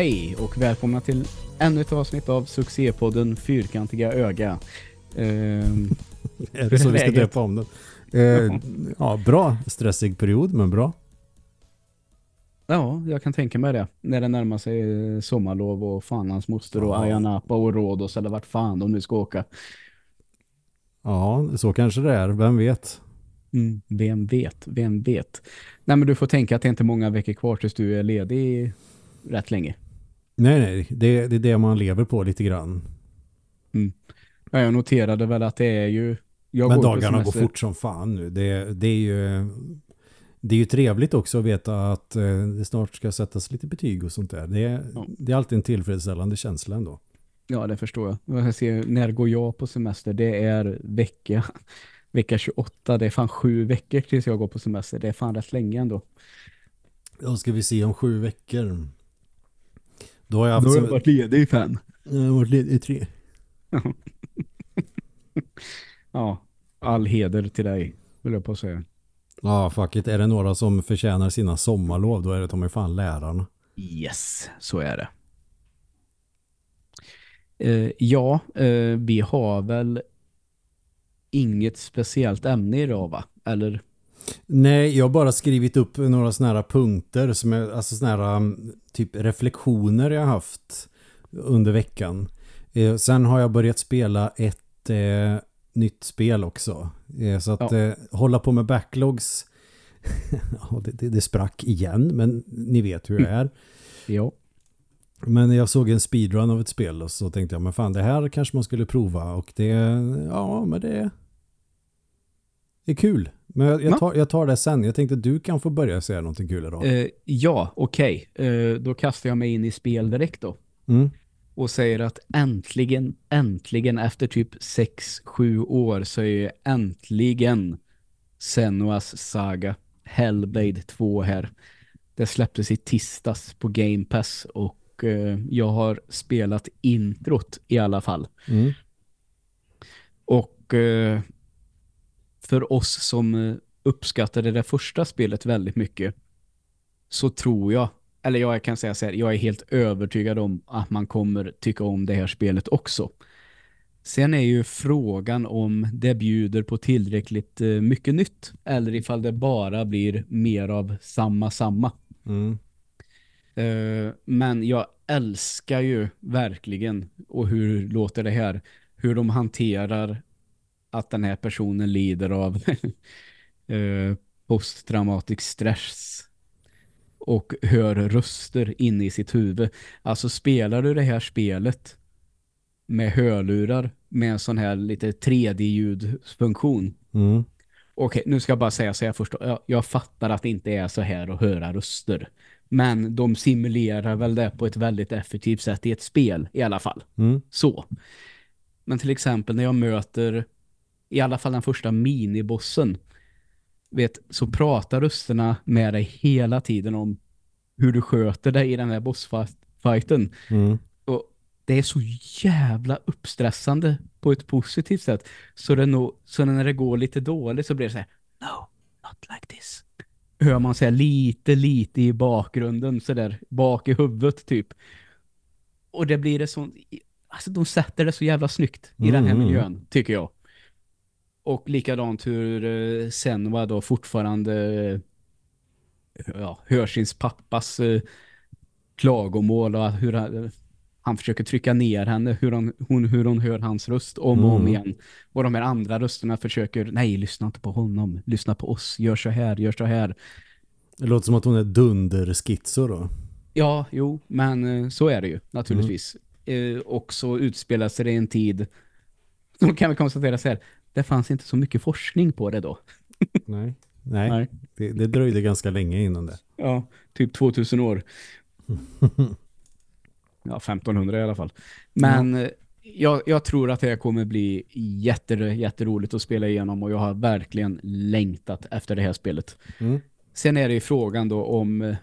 Hej och välkomna till ännu ett avsnitt av succépodden Fyrkantiga öga. Ehm, Är det så vi ska döpa om den? Eh, ja, bra. Stressig period, men bra. ja, jag kan tänka mig det. När det närmar sig eh, sommarlov och fan hans moster och. Ayia Napa och Rhodos eller vart fan de nu ska åka. Ja, så kanske det är. Vem vet? Mm, vem vet, vem vet. Nej men du får tänka att det är inte många veckor kvar tills du är ledig rätt länge. Nej, nej. Det, det är det man lever på lite grann. Ja, jag noterade väl att det är ju... Men dagarna går fort som fan nu. Det, det är ju... Det är ju trevligt också att veta att eh, det snart ska sättas lite betyg och sånt där. Det, är- Ja. det är alltid en tillfredsställande känsla ändå. Ja, det förstår jag. jag ser, när går jag på semester? Det är vecka, vecka 28. Det är fan sju veckor tills jag går på semester. Det är fan rätt länge ändå. Då ska vi se om sju veckor. Då har jag haft... Då har sem- varit ledig i fem. jag har varit ledig i tre. Ja, all heder till dig, vill jag på att säga. Ja, fuck it. Är det några som förtjänar sina sommarlov, då är det de är fan lärarna. Yes, så är det. Eh, ja, eh, vi har väl inget speciellt ämne idag va? Eller? Nej, jag har bara skrivit upp några såna här punkter som är alltså såna här um, typ reflektioner jag haft under veckan. Eh, sen har jag börjat spela ett eh, nytt spel också. Eh, så att Ja. eh, hålla på med backlogs ja, det, det, det sprack igen, men ni vet hur det är. Ja. Men jag såg en speedrun av ett spel och så tänkte jag, men fan det här kanske man skulle prova och det, ja men det är kul. Men jag, jag, Ja. tar, jag tar det sen. Jag tänkte att du kan få börja säga någonting kul idag. Eh, ja, okej. Eh, då kastar jag mig in i spel direkt då. Mm. och säger att äntligen, äntligen efter typ 6-7 år så är ju äntligen Senuas saga Hellblade 2 här. Det släpptes i tisdags på Game Pass och eh, jag har spelat introt i alla fall. Mm. Och eh, för oss som eh, uppskattade det första spelet väldigt mycket så tror jag, eller jag kan säga så här, jag är helt övertygad om att man kommer tycka om det här spelet också. Sen är ju frågan om det bjuder på tillräckligt eh, mycket nytt eller ifall det bara blir mer av samma samma. Mm. Eh, men jag älskar ju verkligen och hur låter det här hur de hanterar att den här personen lider av eh, posttraumatic stress och hör röster inne i sitt huvud. Alltså spelar du det här spelet med hörlurar med en sån här lite 3D-ljudfunktion Mm. Okej, nu ska jag bara säga så jag förstår. Jag, jag fattar att det inte är så här att höra röster. Men de simulerar väl det på ett väldigt effektivt sätt i ett spel i alla fall. Mm. Så. Men till exempel när jag möter i alla fall den första minibossen vet, så pratar rösterna med dig hela tiden om hur du sköter dig i den här bossfighten. Mm. Och det är så jävla uppstressande på ett positivt sätt. Så, det nog, så när det går lite dåligt så blir det så här, no, not like this. Hör man säga lite, lite i bakgrunden så där, bak i huvudet typ. Och det blir det så, alltså de sätter det så jävla snyggt i den här Mm. miljön, tycker jag. Och likadant hur eh, Senwa då fortfarande eh, ja, hör sin pappas eh, klagomål och hur han, han försöker trycka ner henne, hur hon, hon, hur hon hör hans röst om och om Mm. igen. Och de här andra rösterna försöker, nej, lyssna inte på honom, lyssna på oss, gör så här, gör så här. Det låter som att hon är dunderskitso då. Ja, jo, men så är det ju naturligtvis. Eh, och så utspelar sig det en tid, så kan vi konstatera så här, det fanns inte så mycket forskning på det då. Nej. Nej, Det, det dröjde ganska länge innan det. Ja, typ 2000 år. Ja, 1500 i alla fall. Men eh, jag, jag tror att det här kommer bli jätte, jätteroligt att spela igenom och jag har verkligen längtat efter det här spelet. Mm. Sen är det ju frågan då om eh,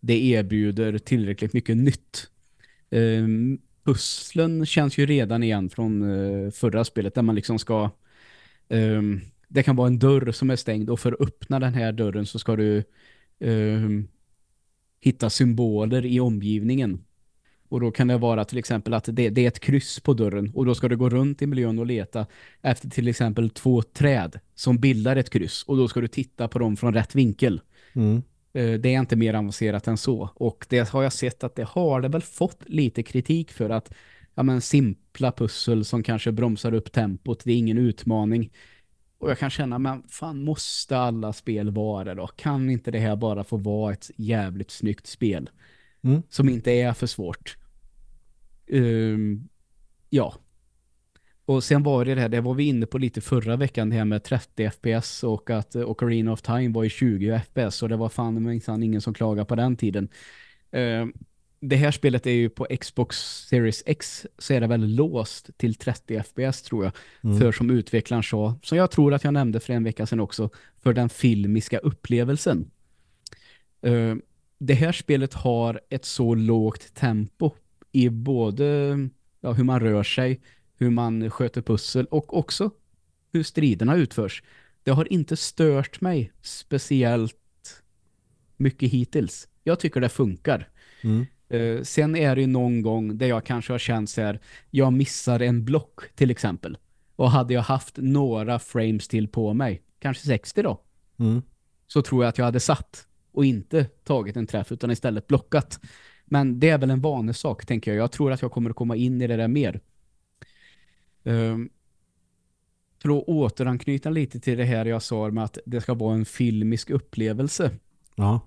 det erbjuder tillräckligt mycket nytt. Um, pusslen känns ju redan igen från eh, förra spelet där man liksom ska ehm, det kan vara en dörr som är stängd och för att öppna den här dörren så ska du ehm, hitta symboler i omgivningen Och då kan det vara till exempel att det, det, är ett kryss på dörren och då ska du gå runt i miljön och leta efter till exempel två träd som bildar ett kryss och då ska du titta på dem från rätt vinkel. Mm. Eh, det är inte mer avancerat än så. Och det har jag sett att det har det väl fått lite kritik för att ja, men simpla pussel som kanske bromsar upp tempot, det är ingen utmaning. Och jag kan känna, men fan måste alla spel vara då? Kan inte det här bara få vara ett jävligt snyggt spel? Mm. Som inte är för svårt. Um, ja. Och sen var det det här, det var vi inne på lite förra veckan, det här med 30 FPS och att uh, Ocarina of Time var i 20 FPS och det var fan minsann ingen som klagade på den tiden. Um, det här spelet är ju på Xbox Series X så är det väl låst till 30 FPS tror jag. Mm. För som utvecklaren sa, som jag tror att jag nämnde för en vecka sedan också, för den filmiska upplevelsen. Uh, det här spelet har ett så lågt tempo i både ja, hur man rör sig, hur man sköter pussel och också hur striderna utförs. Det har inte stört mig speciellt mycket hittills. Jag tycker det funkar. Mm. Uh, sen är det ju någon gång där jag kanske har känt så här, jag missar en block till exempel. Och hade jag haft några frames till på mig, kanske 60 då, Mm. så tror jag att jag hade satt och inte tagit en träff utan istället blockat. Men det är väl en vanesak tänker jag. Jag tror att jag kommer att komma in i det där mer. Um, för att återanknyta lite till det här jag sa med att det ska vara en filmisk upplevelse Ja.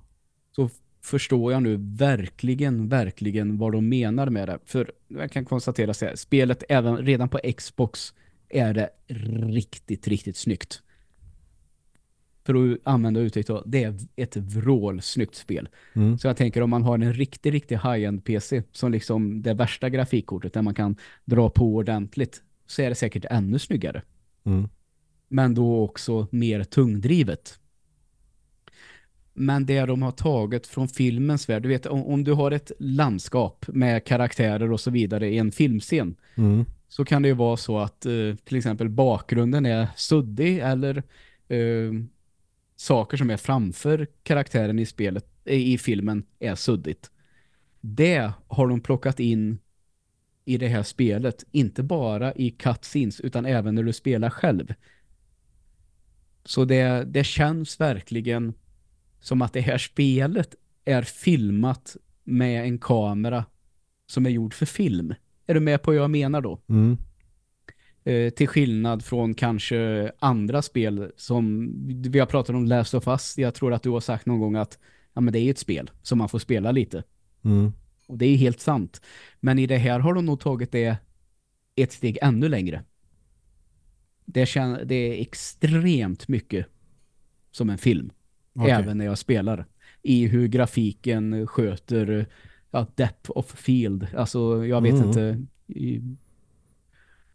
Förstår jag nu verkligen, verkligen vad de menar med det. För jag kan konstatera här, spelet även redan på Xbox är det riktigt, riktigt snyggt. För att använda uttryck då, det är ett vrålsnyggt spel. Mm. Så jag tänker om man har en riktig, riktig high-end PC som liksom det värsta grafikkortet där man kan dra på ordentligt så är det säkert ännu snyggare. Mm. Men då också mer tungdrivet. Men det de har tagit från filmens värld, du vet om, om du har ett landskap med karaktärer och så vidare i en filmscen Mm. så kan det ju vara så att eh, till exempel bakgrunden är suddig eller eh, saker som är framför karaktären i spelet i filmen är suddigt. Det har de plockat in i det här spelet, inte bara i cutscenes utan även när du spelar själv. Så det, det känns verkligen som att det här spelet är filmat med en kamera som är gjord för film. Är du med på vad jag menar då? Mm. Eh, till skillnad från kanske andra spel som vi har pratat om Last of Us. Jag tror att du har sagt någon gång att ja, men det är ett spel som man får spela lite. Mm. Och det är helt sant. Men i det här har de nog tagit det ett steg ännu längre. Det, det är extremt mycket som en film. Okej. Även när jag spelar. I hur grafiken sköter ja, depth of field. Alltså jag vet Mm. inte.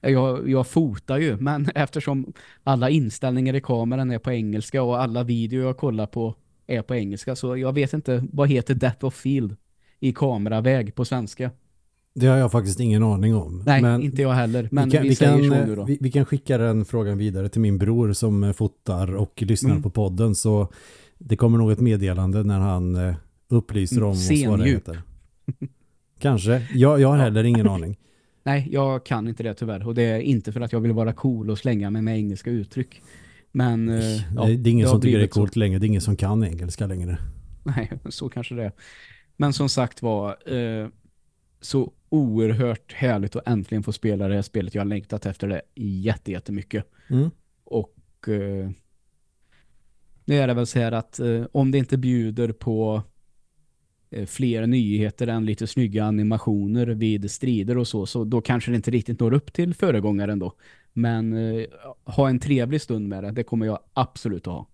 Jag, jag fotar ju, men eftersom alla inställningar i kameran är på engelska och alla videor jag kollar på är på engelska så jag vet inte vad heter depth of field i kameraväg på svenska. Det har jag faktiskt ingen aning om. Nej, Men inte jag heller. Men vi, kan, vi, vi, kan, eh, vi, vi kan skicka den frågan vidare till min bror som eh, fotar och lyssnar Mm. på podden. Så det kommer nog ett meddelande när han eh, upplyser om oss vad det heter. Kanske. Jag, jag har heller ingen aning. Nej, jag kan inte det tyvärr. Och det är inte för att jag vill vara cool och slänga mig med engelska uttryck. Men eh, ja, det, är ingen som tycker det är blivit så. coolt längre. Det är ingen som kan engelska längre. Nej, så kanske det är. Men som sagt var eh, så oerhört härligt att äntligen få spela det här spelet. Jag har längtat efter det jätte, jättemycket. Mm. Och eh, nu är det väl så här att eh, om det inte bjuder på eh, fler nyheter än lite snygga animationer vid strider och så, så då kanske det inte riktigt når upp till föregångaren då. Men eh, ha en trevlig stund med det, det kommer jag absolut att ha.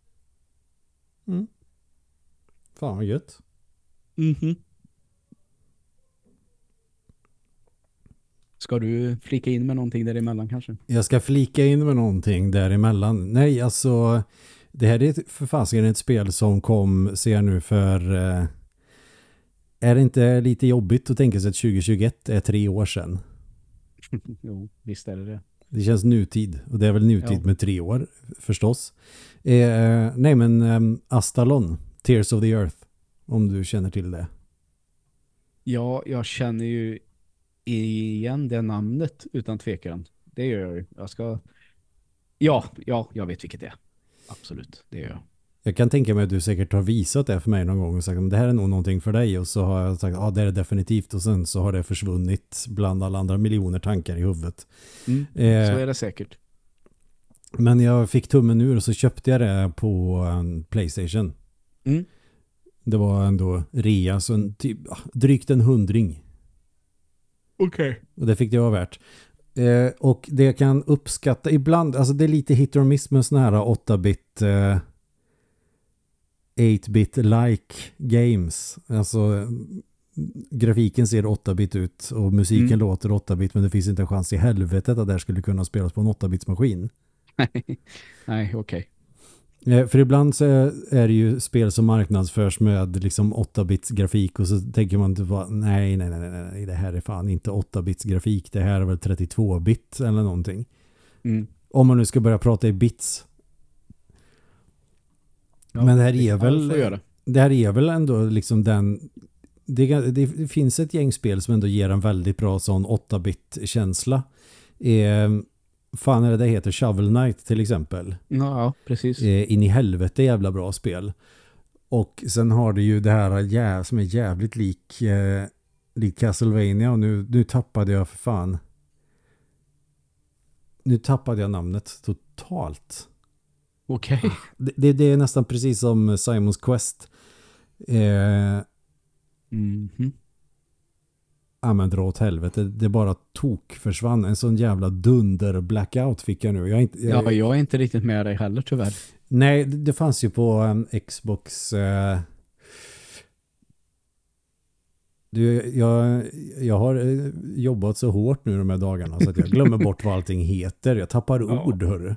Fan vad gött. Mhm. Ska du flika in med någonting däremellan kanske? Jag ska flika in med någonting däremellan. Nej, alltså det här är för fasiken ett spel som kom, ser jag nu, för eh, är det inte lite jobbigt att tänka sig att 2021 är tre år sedan? jo, visst är det det. Det känns nutid och det är väl nutid Ja. med tre år förstås. Eh, nej men um, Astalon, Tears of the Earth, om du känner till det. Ja, jag känner ju igen det namnet utan tvekan. Det gör jag ju. Jag ska... Ja, ja, jag vet vilket det är. Absolut, det gör jag. Jag kan tänka mig att du säkert har visat det för mig någon gång och sagt att det här är nog någonting för dig och så har jag sagt ja det är det definitivt och sen så har det försvunnit bland alla andra miljoner tankar i huvudet. Mm, Eh, så är det säkert. Men jag fick tummen ur och så köpte jag det på en Playstation. Mm. Det var ändå rea så en, typ, ah, drygt en hundring. Okej. Och det fick det vara värt. Eh, och det jag kan uppskatta ibland, alltså det är lite hit or miss med sådana här 8-bit eh, 8-bit like games. Alltså grafiken ser 8-bit ut och musiken Mm. låter 8-bit men det finns inte en chans i helvetet att det här skulle kunna spelas på en 8-bits maskin. Nej, okej. Eh, För ibland så är det ju spel som marknadsförs med liksom 8-bits grafik och så tänker man typ bara, nej, nej, nej, nej, det här är fan inte 8-bits grafik, det här är väl 32-bit eller någonting. Mm. Om man nu ska börja prata i bits. Ja, Men det här är väl-. Det här är väl ändå liksom den... Det, det finns ett gäng spel som ändå ger en väldigt bra sån 8-bit-känsla. Eh, fan är det det heter? Shovel Knight till exempel. Ja, precis. Eh, in i helvete jävla bra spel. Och sen har det ju det här jä som är jävligt lik, eh, lik Castlevania och nu, nu tappade jag för fan. Nu tappade jag namnet totalt. Okej. Det, det, det är nästan precis som Simons Quest. Eh, Mhm. Ja men dra åt helvete. Det bara tok försvann. En sån jävla dunder blackout fick jag nu. Jag är inte, jag, Ja, jag är inte riktigt med dig heller tyvärr. Nej, det, fanns ju på um, Xbox. eh, du, jag, jag har eh, jobbat så hårt nu de här dagarna så att jag glömmer bort vad allting heter. Jag tappar Ja. ord, hörru.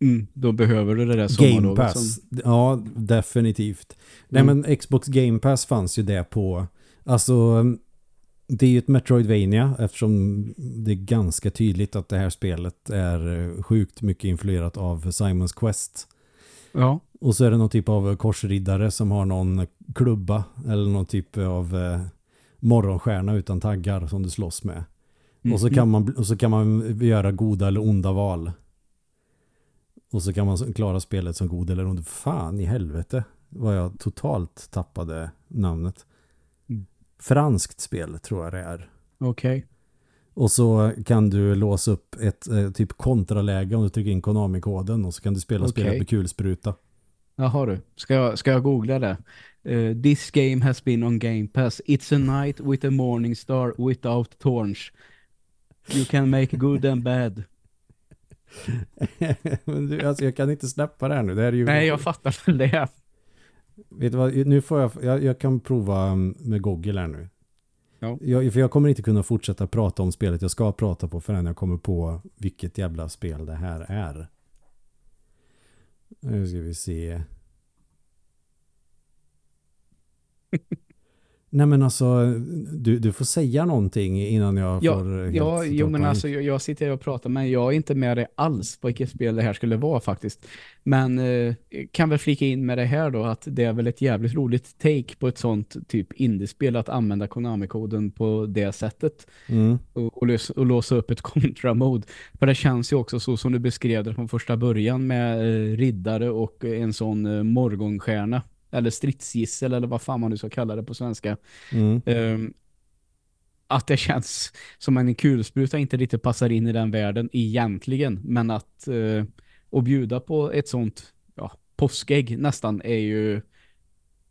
Mm, då behöver du det där Game Pass. som... Ja, definitivt. Nej, Mm. men Xbox Game Pass fanns ju det på. Alltså, det är ju ett Metroidvania eftersom det är ganska tydligt att det här spelet är eh, sjukt mycket influerat av Simons Quest. Ja. Och så är det någon typ av korsriddare som har någon klubba eller någon typ av eh, morgonstjärna utan taggar som du slåss med. Och, så kan man, och så kan man göra goda eller onda val. Och så kan man klara spelet som god eller ond. Fan i helvete vad jag totalt tappade namnet. Franskt spel tror jag det är. Okej. Och så kan du låsa upp ett eh, typ kontraläge om du trycker in Konami-koden och så kan du spela Okej. spelet med kulspruta. Jaha du. Ska jag, ska jag googla det? Eh, this game has been on Game Pass. It's a night with a morning star without thorns. You can make good and bad. Men du, alltså jag kan inte släppa det här nu. Det här är ju... Nej, jag fattar väl det. Vet du vad, nu får jag, jag, jag kan prova um, med Google här nu. Ja. Jag, för jag kommer inte kunna fortsätta prata om spelet jag ska prata på förrän jag kommer på vilket jävla spel det här är. Nu ska vi se. Nej men alltså, du, du får säga någonting innan jag Ja, får Ja, jo men alltså jag, jag sitter här och pratar men jag är inte med dig alls på vilket spel det här skulle vara faktiskt. Men eh, kan väl flika in med det här då att det är väl ett jävligt roligt take på ett sånt typ indiespel att använda Konami-koden på det sättet Mm. och, och, lösa, och låsa upp ett kontra-mode. För det känns ju också så som du beskrev det från första början med eh, riddare och en sån eh, morgonstjärna eller stridsgissel eller vad fan man nu ska kalla det på svenska. Mm. Ehm, att det känns som en kulspruta inte riktigt passar in i den världen egentligen. Men att, uh, att bjuda på ett sånt ja, påskägg nästan är ju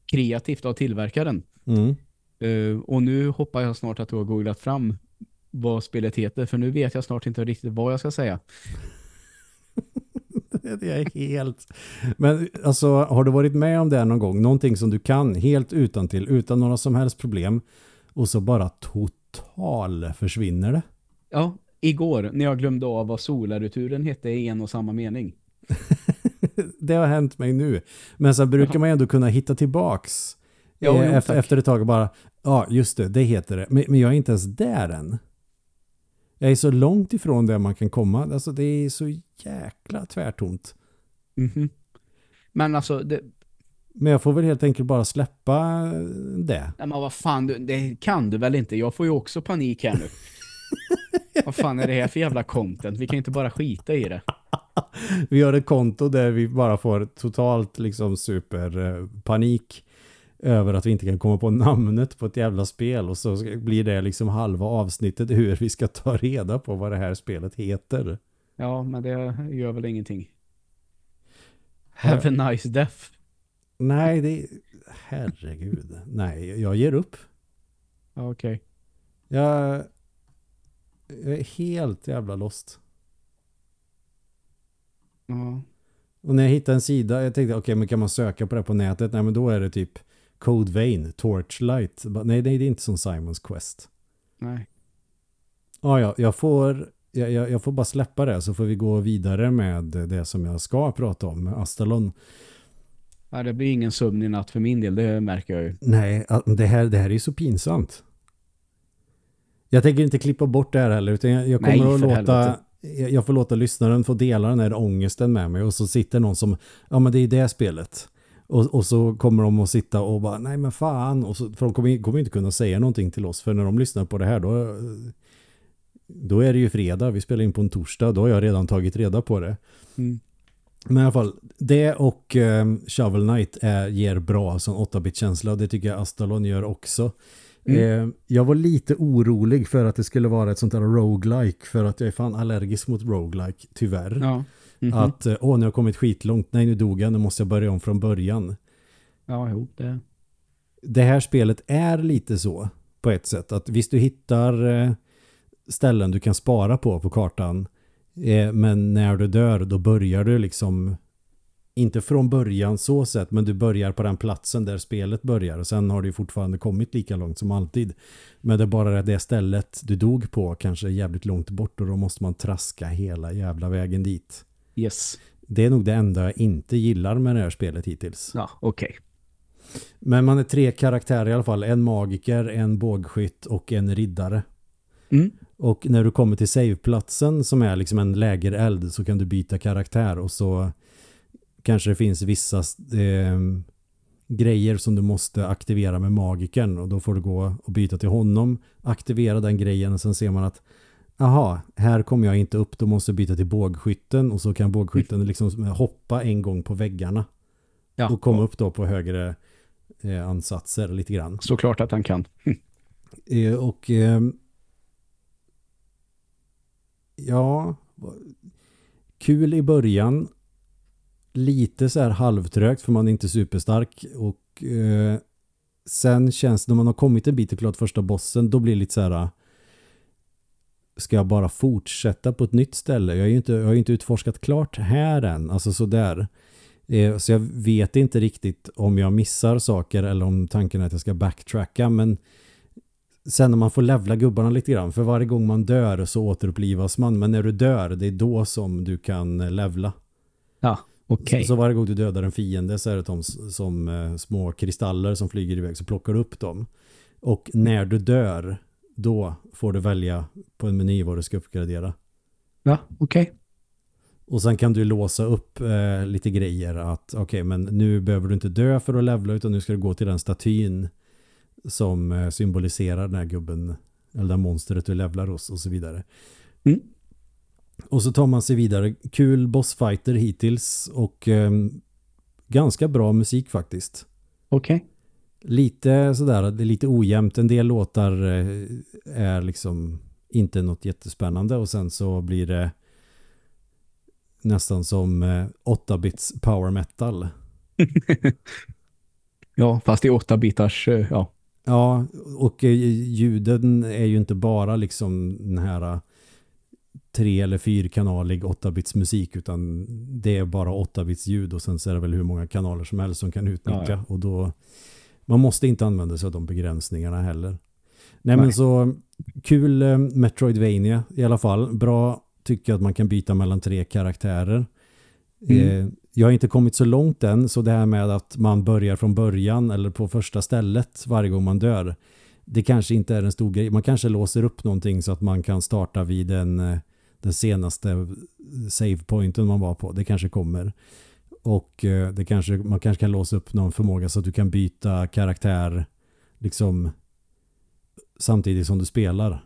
kreativt av tillverkaren. Mm. Eh, och nu hoppas jag snart att du har googlat fram vad spelet heter. För nu vet jag snart inte riktigt vad jag ska säga. Det är helt... Men alltså, har du varit med om det någon gång? Någonting som du kan helt utan till, utan några som helst problem. Och så bara total försvinner det. Ja, igår när jag glömde av vad solaruturen hette i en och samma mening. det har hänt mig nu. Men sen brukar man ändå kunna hitta tillbaks. Ja, eh, jo, efter, tack. efter ett tag och bara, ja just det, det heter det. Men, men jag är inte ens där än. Jag är så långt ifrån där man kan komma. Alltså det är så jäkla tvärtomt. Mhm. Men alltså, det, Men jag får väl helt enkelt bara släppa det. nej, men vad fan, du, det kan du väl inte? Jag får ju också panik här nu. Vad fan är det här för jävla content? Vi kan inte bara skita i det. vi har ett konto där vi bara får totalt liksom superpanik över att vi inte kan komma på namnet på ett jävla spel och så blir det liksom halva avsnittet hur vi ska ta reda på vad det här spelet heter. Ja, men det gör väl ingenting. Have a nice death. Nej, det är... Herregud. Nej, jag ger upp. Okej. Okay. Jag... jag är helt jävla lost. Ja. Och när jag hittade en sida, jag tänkte okej, okay, men kan man söka på det på nätet? Nej, men då är det typ Code Vein, Torchlight. Nej, nej, det är inte som Simons Quest. Nej. Ja, ja, jag får, jag, jag, får bara släppa det så får vi gå vidare med det som jag ska prata om, Astalon. Ja, det blir ingen sömn i natt för min del, det märker jag ju. Nej, det här, det här är så pinsamt. Jag tänker inte klippa bort det här heller, utan jag, jag kommer Nej, att låta... Helvete. Jag får låta lyssnaren få dela den här ångesten med mig och så sitter någon som, ja men det är det spelet. Och, och så kommer de att sitta och bara, nej men fan. Och så, för de kommer, kommer inte kunna säga någonting till oss. För när de lyssnar på det här då, då är det ju fredag. Vi spelar in på en torsdag. Då har jag redan tagit reda på det. Mm. Men i alla fall, det och eh, Shovel Knight är, ger bra som 8-bit-känsla. Och det tycker jag Astalon gör också. Mm. Eh, jag var lite orolig för att det skulle vara ett sånt där roguelike. För att jag är fan allergisk mot roguelike, tyvärr. Ja. Mm -hmm. Att, eh, åh nu har jag kommit skitlångt. Nej, nu dog jag. Nu måste jag börja om från början. Ja, jo, det. Det här spelet är lite så på ett sätt. Att visst du hittar eh, ställen du kan spara på på kartan. Eh, men när du dör då börjar du liksom inte från början så sett men du börjar på den platsen där spelet börjar och sen har du fortfarande kommit lika långt som alltid. Men det är bara det stället du dog på kanske är jävligt långt bort och då måste man traska hela jävla vägen dit. Yes. Det är nog det enda jag inte gillar med det här spelet hittills. Ja, okej. Okay. Men man är tre karaktärer i alla fall. En magiker, en bågskytt och en riddare. Mm. Och när du kommer till saveplatsen som är liksom en lägereld så kan du byta karaktär och så kanske det finns vissa eh, grejer som du måste aktivera med magiken och då får du gå och byta till honom, aktivera den grejen och sen ser man att aha, här kommer jag inte upp, då måste jag byta till bågskytten och så kan bågskytten liksom hoppa en gång på väggarna ja. och komma upp då på högre eh, ansatser lite grann. Såklart att han kan. eh, och eh, ja, kul i början lite så här halvtrögt för man är inte superstark och eh, sen känns det när man har kommit en bit och klart första bossen då blir det lite så här ska jag bara fortsätta på ett nytt ställe? Jag har ju inte, jag har inte utforskat klart här än, alltså sådär. Eh, så jag vet inte riktigt om jag missar saker eller om tanken är att jag ska backtracka, men sen när man får levla gubbarna lite grann, för varje gång man dör så återupplivas man, men när du dör, det är då som du kan levla. Ja, okej. Okay. Så, så, varje gång du dödar en fiende så är det de som eh, små kristaller som flyger iväg, så plockar du upp dem. Och när du dör då får du välja på en meny vad du ska uppgradera. Ja, okej. Okay. Och sen kan du låsa upp eh, lite grejer att okej, okay, men nu behöver du inte dö för att levla utan nu ska du gå till den statyn som eh, symboliserar den här gubben eller det monstret du levlar hos och så vidare. Mm. Och så tar man sig vidare. Kul bossfighter hittills och eh, ganska bra musik faktiskt. Okej. Okay lite sådär, det är lite ojämnt. En del låtar eh, är liksom inte något jättespännande och sen så blir det nästan som 8-bits eh, power metal. ja, fast i 8-bitars, eh, ja. Ja, och ljuden är ju inte bara liksom den här tre- eller fyrkanalig 8-bits musik utan det är bara 8-bits ljud och sen så är det väl hur många kanaler som helst som kan utnyttja ja, ja. och då man måste inte använda sig av de begränsningarna heller. Nej, Nej. men så kul eh, Metroidvania i alla fall. Bra tycker jag att man kan byta mellan tre karaktärer. Mm. Eh, jag har inte kommit så långt än så det här med att man börjar från början eller på första stället varje gång man dör. Det kanske inte är en stor grej. Man kanske låser upp någonting så att man kan starta vid den, eh, den senaste save pointen man var på. Det kanske kommer. Och eh, det kanske, man kanske kan låsa upp någon förmåga så att du kan byta karaktär liksom samtidigt som du spelar.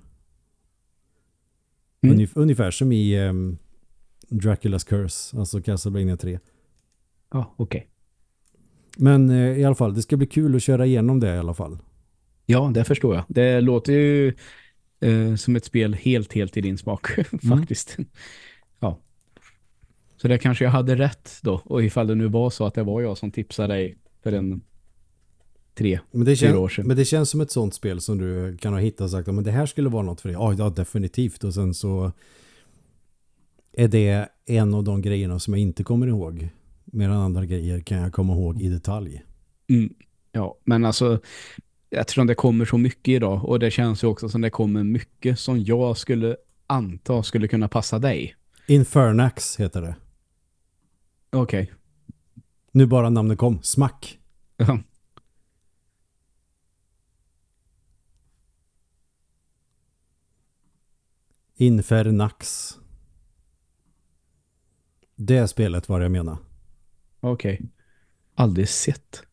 Mm. Ungef- ungefär som i ehm, Dracula's Curse, alltså Castlevania 3. Ja, okej. Men eh, i alla fall, det ska bli kul att köra igenom det i alla fall. Ja, det förstår jag. Det låter ju eh, som ett spel helt, helt i din smak faktiskt. Ja. Så det kanske jag hade rätt då. Och ifall det nu var så att det var jag som tipsade dig för en tre, Men det, fyra år sedan. men det känns som ett sånt spel som du kan ha hittat och sagt att det här skulle vara något för dig. Ja, ja, definitivt. Och sen så är det en av de grejerna som jag inte kommer ihåg. Medan andra grejer kan jag komma ihåg i detalj. Mm. Ja, men alltså jag tror det kommer så mycket idag och det känns ju också som det kommer mycket som jag skulle anta skulle kunna passa dig. Infernax heter det. Okej. Nu bara namnet kom. Smack. Ja. Infernax. Det spelet var det jag menar. Okej. Aldrig sett.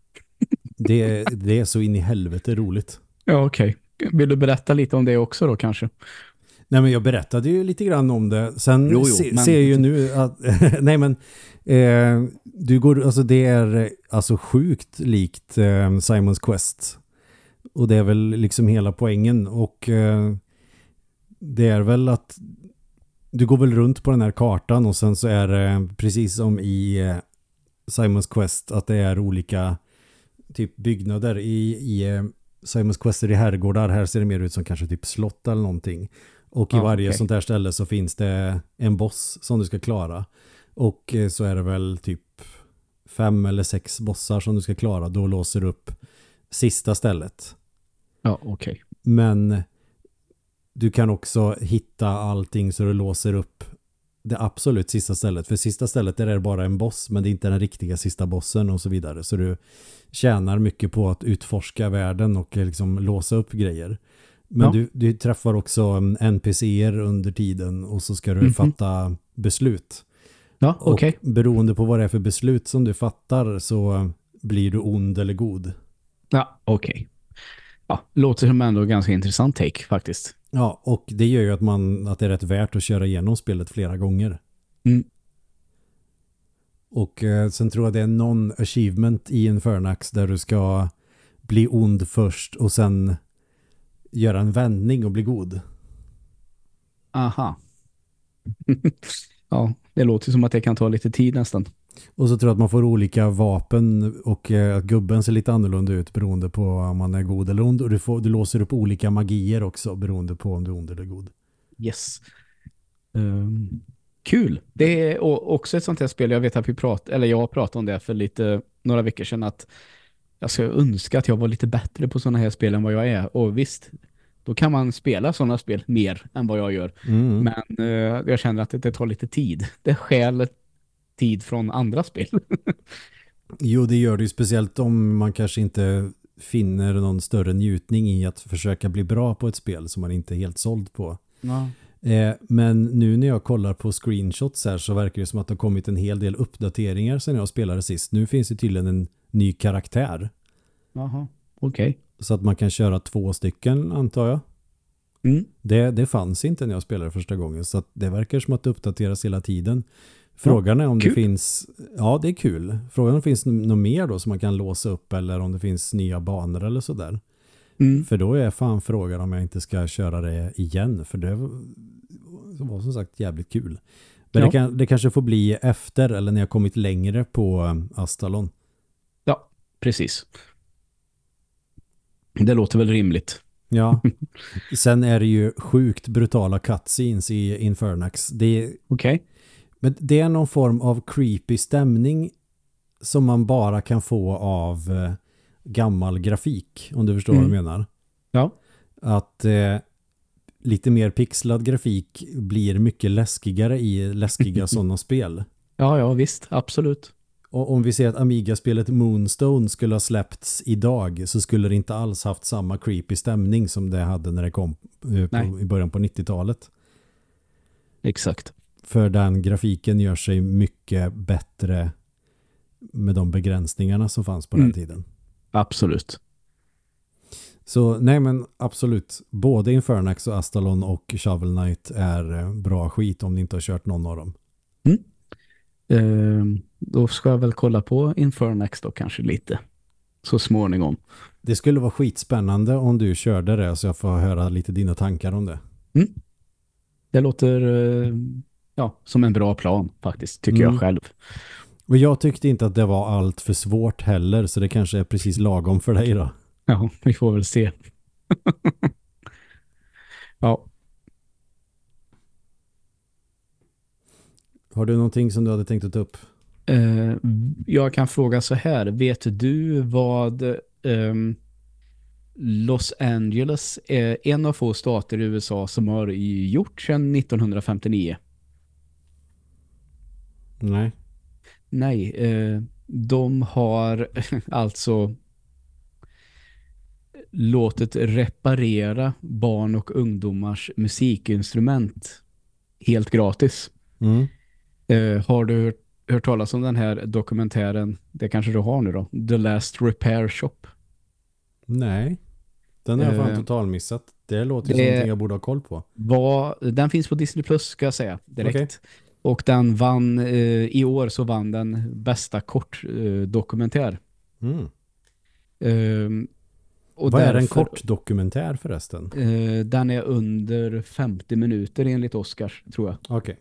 Det, det är så in i helvete roligt. Ja, okej. Vill du berätta lite om det också då kanske? Nej men jag berättade ju lite grann om det. Sen Jo, jo, se, men- ser jag ju nu att nej men eh, du går alltså det är eh, alltså sjukt likt eh, Simons Quest. Och det är väl liksom hela poängen och eh, det är väl att du går väl runt på den här kartan och sen så är det precis som i eh, Simons Quest att det är olika typ byggnader i, i eh, Simons Quest är det herrgårdar. Här ser det mer ut som kanske typ slott eller någonting. Och i Ja, varje okej. sånt där ställe så finns det en boss som du ska klara. Och eh, så är det väl typ fem eller sex bossar som du ska klara. Då låser du upp sista stället. Ja, okej. Men du kan också hitta allting så du låser upp det absolut sista stället. För sista stället där är det bara en boss men det är inte den riktiga sista bossen och så vidare. Så du tjänar mycket på att utforska världen och liksom låsa upp grejer. Men Ja. du, du träffar också um, NPCer under tiden och så ska du Mhm. fatta beslut. Ja, okej. beroende på vad det är för beslut som du fattar så blir du ond eller god. Ja, okej. Ja, låter som ändå ganska intressant take faktiskt. Ja, och det gör ju att, man, att det är rätt värt att köra igenom spelet flera gånger. Mm. Och eh, sen tror jag det är någon achievement i Infernax där du ska bli ond först och sen göra en vändning och bli god. Aha. ja, det låter som att det kan ta lite tid nästan. Och så tror jag att man får olika vapen och eh, att gubben ser lite annorlunda ut beroende på om man är god eller ond. Och du, får, du låser upp olika magier också beroende på om du är ond eller god. Yes. Ehm, kul. Det är också ett sånt här spel. Jag vet att vi pratade, eller jag pratade om det för lite, några veckor sedan att jag ska önska att jag var lite bättre på sådana här spel än vad jag är. Och visst, då kan man spela sådana spel mer än vad jag gör. Mm. Men eh, jag känner att det, det tar lite tid. Det skäl tid från andra spel. Jo, det gör det ju speciellt om man kanske inte finner någon större njutning i att försöka bli bra på ett spel som man inte är helt såld på. Ja. Eh, men nu när jag kollar på screenshots här så verkar det som att det har kommit en hel del uppdateringar sedan jag spelade sist. Nu finns det tydligen en ny karaktär. Jaha, okej. Så att man kan köra två stycken antar jag. Mm. Det, det fanns inte när jag spelade första gången så det verkar som att det uppdateras hela tiden. Frågan är om kul. det finns, ja det är kul. Frågan är om det finns något mer då som man kan låsa upp eller om det finns nya banor eller sådär. Mm. För då är fan frågan om jag inte ska köra det igen för det var, som sagt jävligt kul. Men Ja. det, kan, det kanske får bli efter eller när jag kommit längre på um, Astalon. Precis. Det låter väl rimligt. Ja. Sen är det ju sjukt brutala cutscenes i Infernax. Det är Okej. Men det är någon form av creepy stämning som man bara kan få av eh, gammal grafik, om du förstår vad Mm. jag menar. Ja. Att eh, lite mer pixlad grafik blir mycket läskigare i läskiga sådana spel. Ja, ja, visst. Absolut. Och om vi ser att Amiga-spelet Moonstone skulle ha släppts idag så skulle det inte alls haft samma creepy stämning som det hade när det kom eh, på, i början på 90-talet. Exakt. För den grafiken gör sig mycket bättre med de begränsningarna som fanns på Mm. den tiden. Absolut. Så nej men absolut, både Infernax och Astalon och Shovel Knight är eh, bra skit om ni inte har kört någon av dem. Eh, då ska jag väl kolla på Infernax då kanske lite. Så småningom. Det skulle vara skitspännande om du körde det så jag får höra lite dina tankar om det. Det låter eh, ja, som en bra plan faktiskt, tycker Mm. jag själv. Och jag tyckte inte att det var allt för svårt heller så det kanske är precis lagom för dig då. Ja, vi får väl se. ja, Har du någonting som du hade tänkt att ta upp? eh, jag kan fråga så här. Vet du vad ehm, Los Angeles är en av få stater i USA som har gjort sedan 1959? Nej. Nej, eh, de har alltså låtit reparera barn och ungdomars musikinstrument helt gratis. Mm. Eh, har du hört, hört talas om den här dokumentären? Det kanske du har nu då. The Last Repair Shop. Nej. Den har jag fan Eh, totalmissat. Det låter det- som någonting jag borde ha koll på. Var, den finns på Disney Plus ska jag säga direkt. Okej. Och den vann, eh, i år så vann den bästa kort eh. Mm. Och Vad är en därför- kort dokumentär förresten? Eh, den är under 50 minuter enligt Oscars, tror jag. Okej.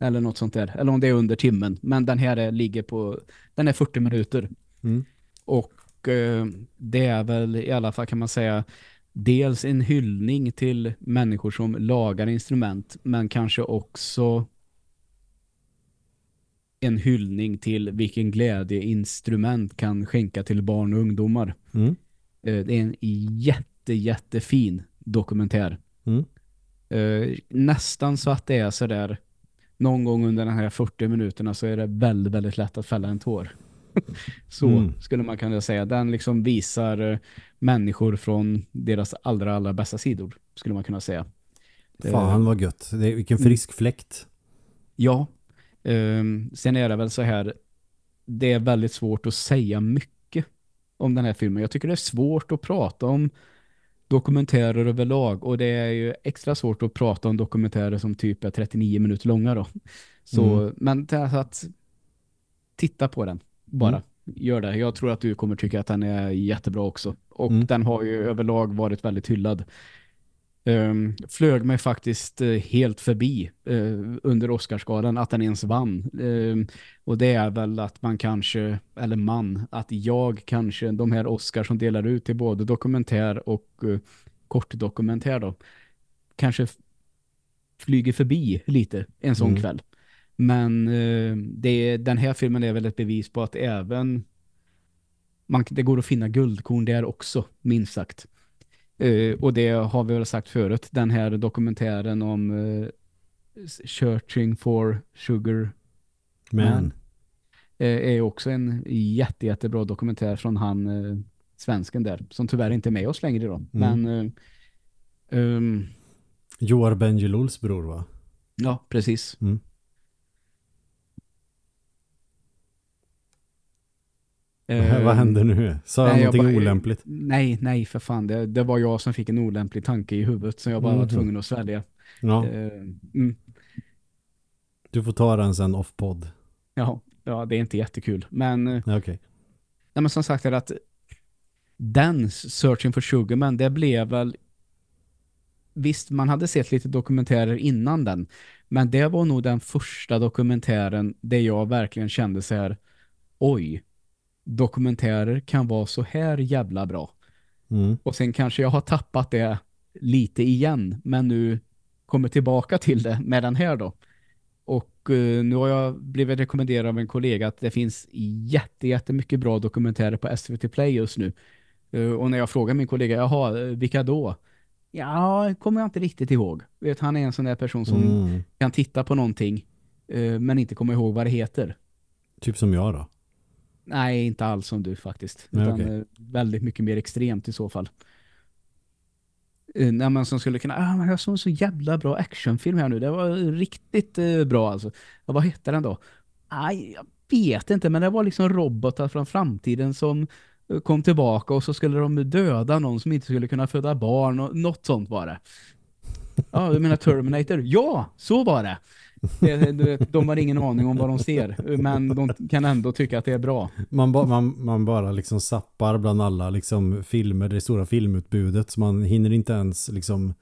Eller något sånt där. Eller om det är under timmen. Men den här är, ligger på, den är 40 minuter. Mm. Och eh, det är väl i alla fall kan man säga dels en hyllning till människor som lagar instrument men kanske också en hyllning till vilken glädje instrument kan skänka till barn och ungdomar. Mm. Eh, det är en jätte, jättefin dokumentär. Mm. Eh, nästan så att det är så där någon gång under den här 40 minuterna så är det väldigt, väldigt lätt att fälla en tår. så Mm. skulle man kunna säga. Den liksom visar eh, människor från deras allra, allra bästa sidor, skulle man kunna säga. Fan Eh, vad gött. Det är, vilken Mm. frisk fläkt. Ja. Ehm, sen är det väl så här, det är väldigt svårt att säga mycket om den här filmen. Jag tycker det är svårt att prata om dokumentärer överlag och det är ju extra svårt att prata om dokumentärer som typ är 39 minuter långa då. Så, Mm. men är att titta på den bara. Mm. Gör det. Jag tror att du kommer tycka att den är jättebra också. Och Mm. den har ju överlag varit väldigt hyllad. Um, flög mig faktiskt eh, helt förbi eh, under Oscarsgalan att den ens vann. Ehm, och det är väl att man kanske, eller man, att jag kanske, de här Oscars som delar ut till både dokumentär och uh, kortdokumentär då, kanske flyger förbi lite en sån Mm. kväll. Men det, den här filmen är väl ett bevis på att även man, det går att finna guldkorn där också, minst sagt. Eh, och det har vi väl sagt förut, den här dokumentären om uh, Searching for Sugar Men. Man eh, är också en jätte, jättebra dokumentär från han eh, svensken där, som tyvärr inte är med oss längre då. Men eh, ehm, Joar Benjelols bror va? ja, precis. Mm. Eh, vad hände nu? Sa jag nej, jag någonting bara- olämpligt? Nej, nej för fan. Det, det var jag som fick en olämplig tanke i huvudet som jag bara var Mhm. tvungen att svälja. Ja, Eh, mm, du får ta den sen off-podd. ja, ja, det är inte jättekul. Men, eh, Okej. nej, men som sagt är det att den Searching for Sugarman, det blev väl visst, man hade sett lite dokumentärer innan den, men det var nog den första dokumentären där jag verkligen kände så här oj, dokumentärer kan vara så här jävla bra. Mm. Och sen kanske jag har tappat det lite igen, men nu kommer tillbaka till det med den här då. Och eh, nu har jag blivit rekommenderad av en kollega att det finns jätte, jättemycket bra dokumentärer på SVT Play just nu. Eh, och när jag frågar min kollega, jaha, eh, vilka då? Ja, kommer jag inte riktigt ihåg. Vet, han är en sån där person som Mm. kan titta på någonting eh, men inte komma ihåg vad det heter. Typ som jag då. Nej, inte alls som du faktiskt. Nej, utan okej. eh, väldigt mycket mer extremt i så fall. Eh, när man som skulle kunna, ah, men jag såg en så jävla bra actionfilm här nu. Det var riktigt eh, bra alltså. Ja, vad hette den då? Nej, jag vet inte, men det var liksom robotar från framtiden som kom tillbaka och så skulle de döda någon som inte skulle kunna föda barn och något sånt var det. Ja, du menar Terminator? Ja, så var det. De har ingen aning om vad de ser, men de kan ändå tycka att det är bra. Man, ba, man, man bara liksom sappar bland alla liksom filmer, det stora filmutbudet, så man hinner inte ens liksom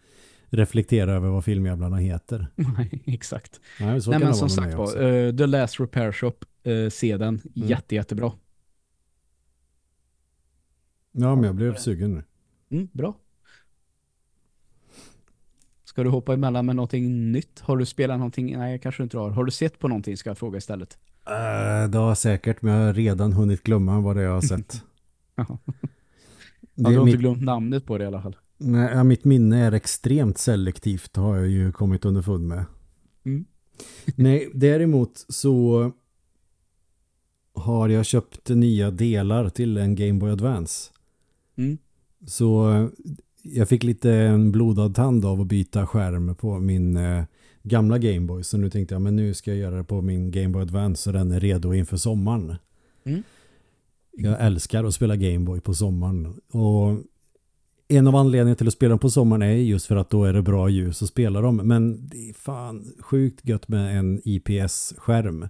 reflektera över vad filmjävlarna heter. Nej, exakt. Nej, så Nej men som sagt var, uh, The Last Repair Shop, uh, se den. Mm. Jätte, jättebra. Ja, men jag blev sugen nu. Mm, bra. Ska du hoppa emellan med någonting nytt? Har du spelat någonting? Nej, kanske inte har. Har du sett på någonting ska jag fråga istället. Uh, det har säkert, men jag har redan hunnit glömma vad det jag har sett. Ja, du har mitt, inte glömt namnet på det i alla fall. nej, mitt minne är extremt selektivt har jag ju kommit underfund med. Mm. Nej, däremot så har jag köpt nya delar till en Game Boy Advance. Mm. Så jag fick lite en blodad tand av att byta skärm på min eh, gamla Game Boy. Så nu tänkte jag, men nu ska jag göra det på min Game Boy Advance så den är redo inför sommaren. Mm. Jag älskar att spela Game Boy på sommaren. Och en av anledningarna till att spela dem på sommaren är just för att då är det bra ljus att spela dem. Men det är fan sjukt gött med en IPS-skärm.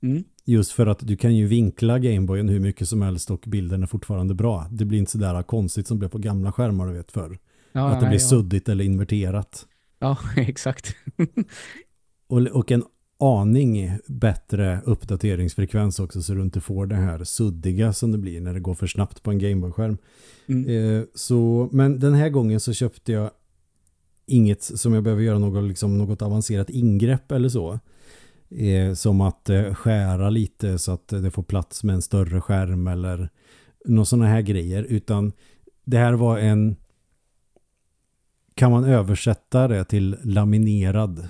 Mm. Just för att du kan ju vinkla Gameboyen hur mycket som helst och bilden är fortfarande bra. Det blir inte sådär konstigt som blev på gamla skärmar du vet förr. Ja, att det nej, blir ja. suddigt eller inverterat. Ja, exakt. Och, och en aning bättre uppdateringsfrekvens också så du inte får det här suddiga som det blir när det går för snabbt på en Gameboy-skärm. Mm. Eh, så, men den här gången så köpte jag inget som jag behöver göra något, liksom, något avancerat ingrepp eller så. Eh, som att eh, skära lite så att det får plats med en större skärm eller några sådana här grejer. Utan det här var en kan man översätta det till laminerad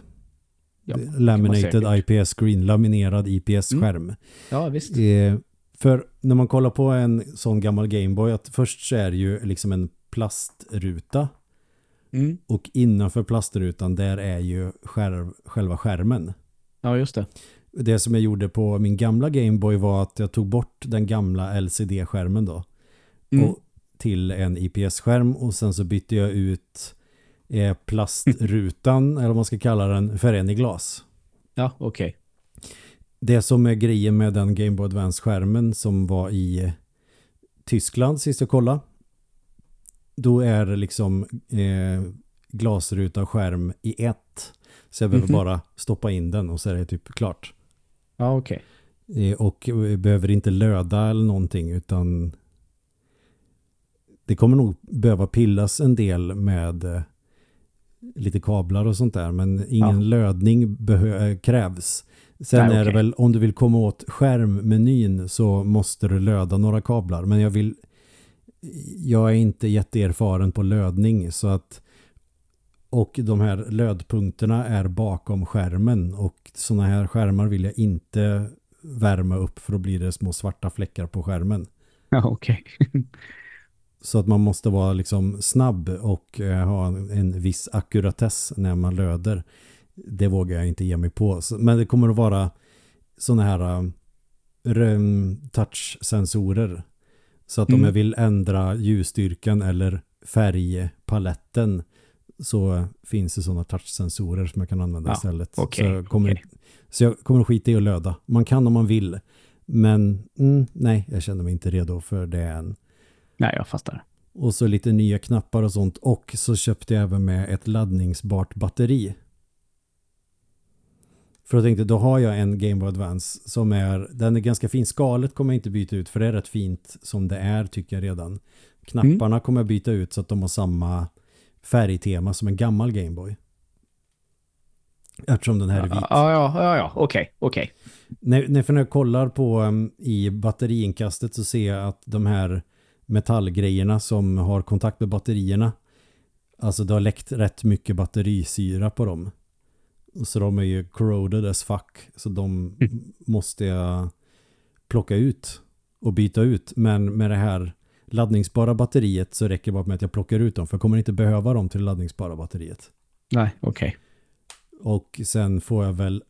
Ja, man laminated. IPS screen, laminerad IPS-skärm. Ja, visst. Eh, för när man kollar på en sån gammal Gameboy att först så är det ju liksom en plastruta Mm. och innanför plastrutan där är ju skär, själva skärmen. Ja, just det. Det som jag gjorde på min gamla Gameboy var att jag tog bort den gamla LCD-skärmen då Mm. och till en IPS-skärm och sen så bytte jag ut eh, plastrutan eller vad man ska kalla den för en i glas. Ja, okej. Det som är grejen med den Game Boy Advance-skärmen som var i eh, Tyskland sist jag kollade. Då är det liksom eh, glasruta och skärm i ett. Så jag behöver Mhm. bara stoppa in den och så är det typ klart. Ja, okej. Eh, och eh, behöver inte löda eller någonting utan det kommer nog behöva pillas en del med eh, lite kablar och sånt där men ingen Ja. lödning krävs. Sen Nej, är det väl om du vill komma åt skärmmenyn så måste du löda några kablar men jag vill jag är inte jätteerfaren på lödning så att och de här lödpunkterna är bakom skärmen och sådana här skärmar vill jag inte värma upp för då blir det små svarta fläckar på skärmen. Ja, okej. Så att man måste vara liksom snabb och eh, ha en, viss akkuratess när man löder. Det vågar jag inte ge mig på. Så, men det kommer att vara sådana här uh, touch-sensorer. Så att om Mm. jag vill ändra ljusstyrkan eller färgpaletten så finns det sådana touch-sensorer som jag kan använda Ja, istället. okej, så, jag kommer, okej. så jag kommer att skita i att löda. Man kan om man vill. Men mm, nej, jag känner mig inte redo för det än. Nej, jag fattar. Och så lite nya knappar och sånt. Och så köpte jag även med ett laddningsbart batteri. För jag tänkte, då har jag en Game Boy Advance som är, den är ganska fin. Skalet kommer jag inte byta ut för det är rätt fint som det är tycker jag redan. Knapparna kommer jag byta ut så att de har samma färgtema som en gammal Game Boy. Eftersom den här är vit. Ja, ja, ja, ja. okej, okej. När, när, när jag kollar på um, i batteriinkastet så ser jag att de här metallgrejerna som har kontakt med batterierna alltså det har läckt rätt mycket batterisyra på dem. Så de är ju corroded as fuck. Så de måste jag plocka ut och byta ut. Men med det här laddningsbara batteriet så räcker det bara med att jag plockar ut dem. För jag kommer inte behöva dem till det laddningsbara batteriet. Nej, okej. Och sen får jag väl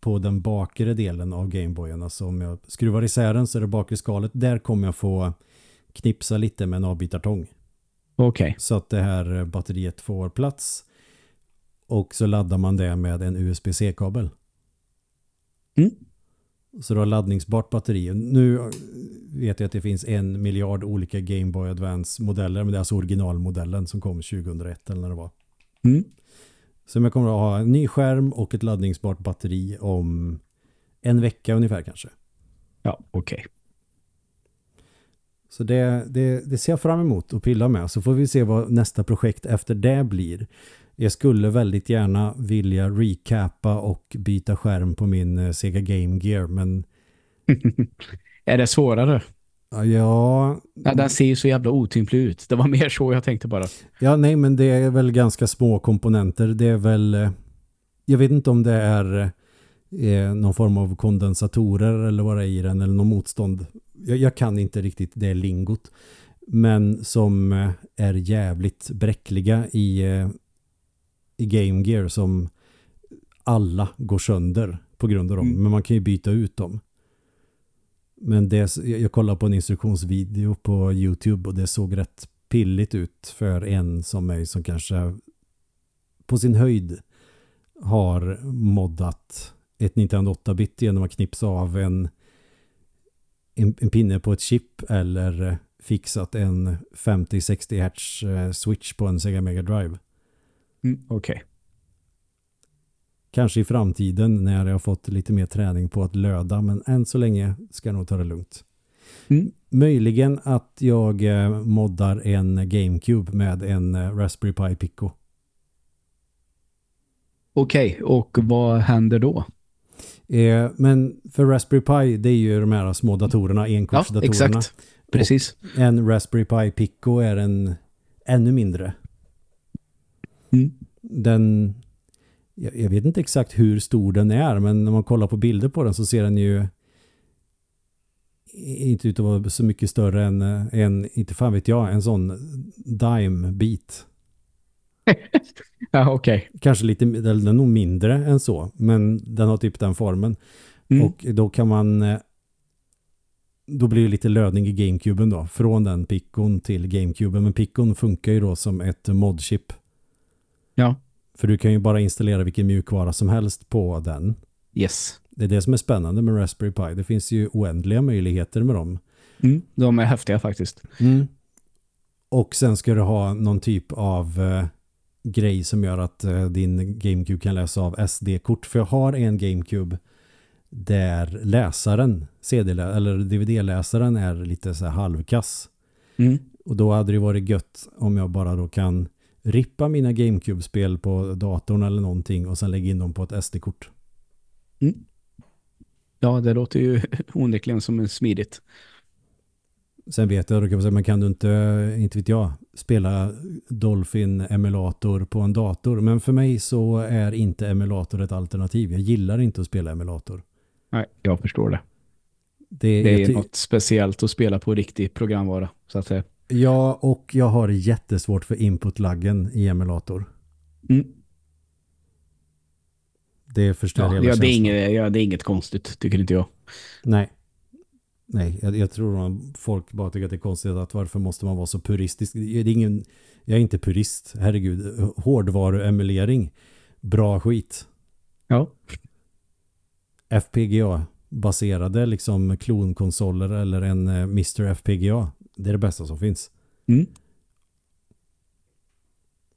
på den bakre delen av Gameboyen, alltså om jag skruvar isär den så är det bakre skalet, där kommer jag få knipsa lite med en avbytartång. Okej. Så att det här batteriet får plats. Och så laddar man det med en USB-C-kabel. Mm. Så du har laddningsbart batteri. Nu vet jag att det finns en miljard olika Game Boy Advance-modeller. Men det är alltså originalmodellen som kom 2001 eller när det var. Mm. Så jag kommer att ha en ny skärm och ett laddningsbart batteri om en vecka ungefär kanske. Ja, okej. Så det, det, det ser jag fram emot att pilla med. Så får vi se vad nästa projekt efter det blir. Jag skulle väldigt gärna vilja recappa och byta skärm på min eh, Sega Game Gear. Men är det svårare? ja, ja, den ser ju så jävla otymplig ut. Det var mer så jag tänkte bara. ja, nej men det är väl ganska små komponenter. Det är väl, eh, jag vet inte om det är eh, någon form av kondensatorer eller vad det är i den eller någon motstånd. Jag, jag kan inte riktigt det lingot. Men som eh, är jävligt bräckliga i, i Game Gear som alla går sönder på grund av dem. Mm. Men man kan ju byta ut dem. Men det, jag kollade på en instruktionsvideo på Youtube och det såg rätt pilligt ut för en som mig som kanske på sin höjd har moddat ett Nintendo 8-bit genom att knipsa av en, en, en pinne på ett chip eller fixat en 50-60 Hz eh, switch på en Sega Mega Drive. Mm, okej. Kanske i framtiden när jag har fått lite mer träning på att löda men än så länge ska jag nog ta det lugnt. Mm. Möjligen att jag eh, moddar en GameCube med en eh, Raspberry Pi Pico. Okej, och vad händer då? Eh, men för Raspberry Pi det är ju de här små datorerna, Ja, enkortsdatorerna. exakt. Precis. En Raspberry Pi Pico är en ännu mindre. Mm. Den, jag, jag vet inte exakt hur stor den är, men när man kollar på bilder på den så ser den ju inte ut att vara så mycket större än en, inte fan vet jag, en sån dime-bit. Ja, okej. Kanske lite, den är nog mindre än så, men den har typ den formen. Mm. Och då kan man eh, då blir det lite lödning i GameCuben då. Från den Picon till GameCuben. Men Picon funkar ju då som ett modchip. Ja. För du kan ju bara installera vilken mjukvara som helst på den. Yes. Det är det som är spännande med Raspberry Pi. Det finns ju oändliga möjligheter med dem. Mm. De är häftiga faktiskt. Och sen ska du ha någon typ av eh, grej som gör att eh, din GameCube kan läsa av SD-kort. För jag har en GameCube där läsaren, CD eller DVD-läsaren är lite så här halvkass. Mm. Och då hade det varit gött om jag bara då kan rippa mina GameCube-spel på datorn eller någonting och sen lägga in dem på ett SD-kort. Ja, det låter ju onekligen som en smidigt. Sen vet jag, då kan man säga, men kan du inte, inte vet jag, spela Dolphin-emulator på en dator? Men för mig så är inte emulator ett alternativ. Jag gillar inte att spela emulator. Nej, jag förstår det. Det, Det är något speciellt att spela på riktig programvara. Så att säga. Ja, och jag har jättesvårt för input-laggen i emulator. Mm. Det förstör Ja, hela ja, det, är inget, ja, det är inget konstigt, tycker inte jag. Nej. Nej, jag, jag tror att folk bara tycker att det är konstigt att varför måste man vara så puristisk. Det är ingen, jag är inte purist, herregud. Hårdvaruemulering, bra skit. Ja. FPGA-baserade liksom klonkonsoler eller en eh, Mr. FPGA. Det är det bästa som finns. Mm.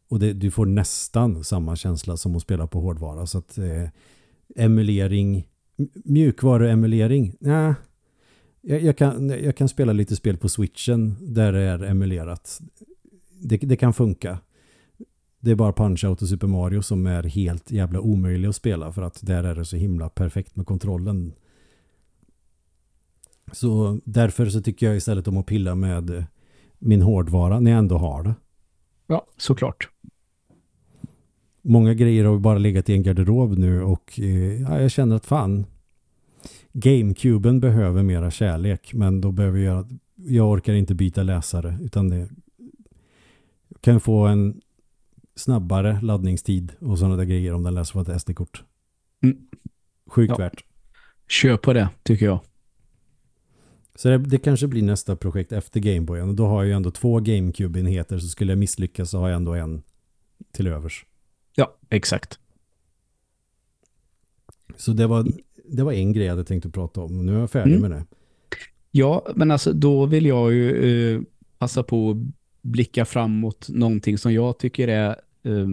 Och det, du får nästan samma känsla som att spela på hårdvara. Så att eh, emulering, mjukvaruemulering, nej. Jag, jag, kan, jag kan spela lite spel på switchen där det är emulerat. Det, det kan funka. Det är bara Punch-Out och Super Mario som är helt jävla omöjliga att spela för att där är det så himla perfekt med kontrollen. Så därför så tycker jag istället om att pilla med eh, min hårdvara när jag ändå har det. ja, såklart. Många grejer har bara legat i en garderob nu och eh, ja, jag känner att fan Gamecuben behöver mera kärlek men då behöver jag jag orkar inte byta läsare utan det kan få en snabbare laddningstid och sådana där grejer om den läser på ett SD-kort. Mm. Sjukt Ja. värt. Kör på det, tycker jag. Så det, det kanske blir nästa projekt efter Gameboyen. Och då har jag ju ändå två GameCube-enheter så skulle jag misslyckas så har jag ändå en till övers. Ja, exakt. Så det var, det var en grej jag hade tänkt att prata om. Nu är jag färdig Mm. med det. Ja, men alltså då vill jag ju eh, passa på att blicka framåt någonting som jag tycker är eh,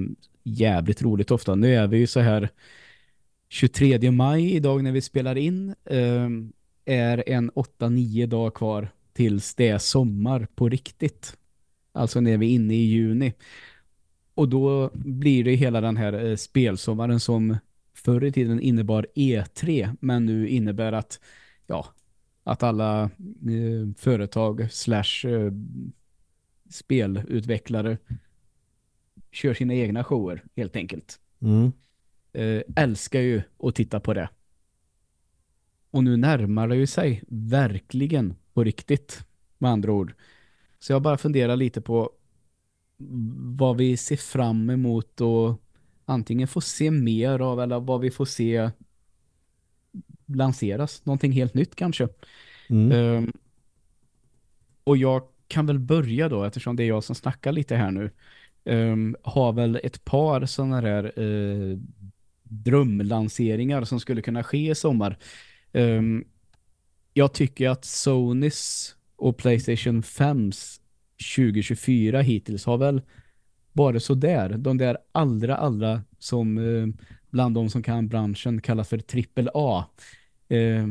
jävligt roligt ofta. Nu är vi ju så här 23 maj idag när vi spelar in eh, är en 8-9 dagar kvar tills det är sommar på riktigt. Alltså när vi är inne i juni. Och då blir det hela den här eh, spelsommaren som förr i tiden innebar E3 men nu innebär att ja, att alla eh, företag slash eh, spelutvecklare kör sina egna shower helt enkelt. Mm. Eh, älskar ju att titta på det. Och nu närmar det ju sig verkligen på riktigt med andra ord. Så jag bara funderar lite på vad vi ser fram emot och antingen får se mer av eller vad vi får se lanseras. Någonting helt nytt kanske. Mm. Ehm, och jag kan väl börja då, eftersom det är jag som snackar lite här nu, um, har väl ett par sådana här uh, drömlanseringar som skulle kunna ske i sommar. Ehm, jag tycker att Sonys och Playstation 5s 2024 hittills har väl varit så där. De där allra, allra som eh, bland de som kan branschen kallas för trippel A. Eh,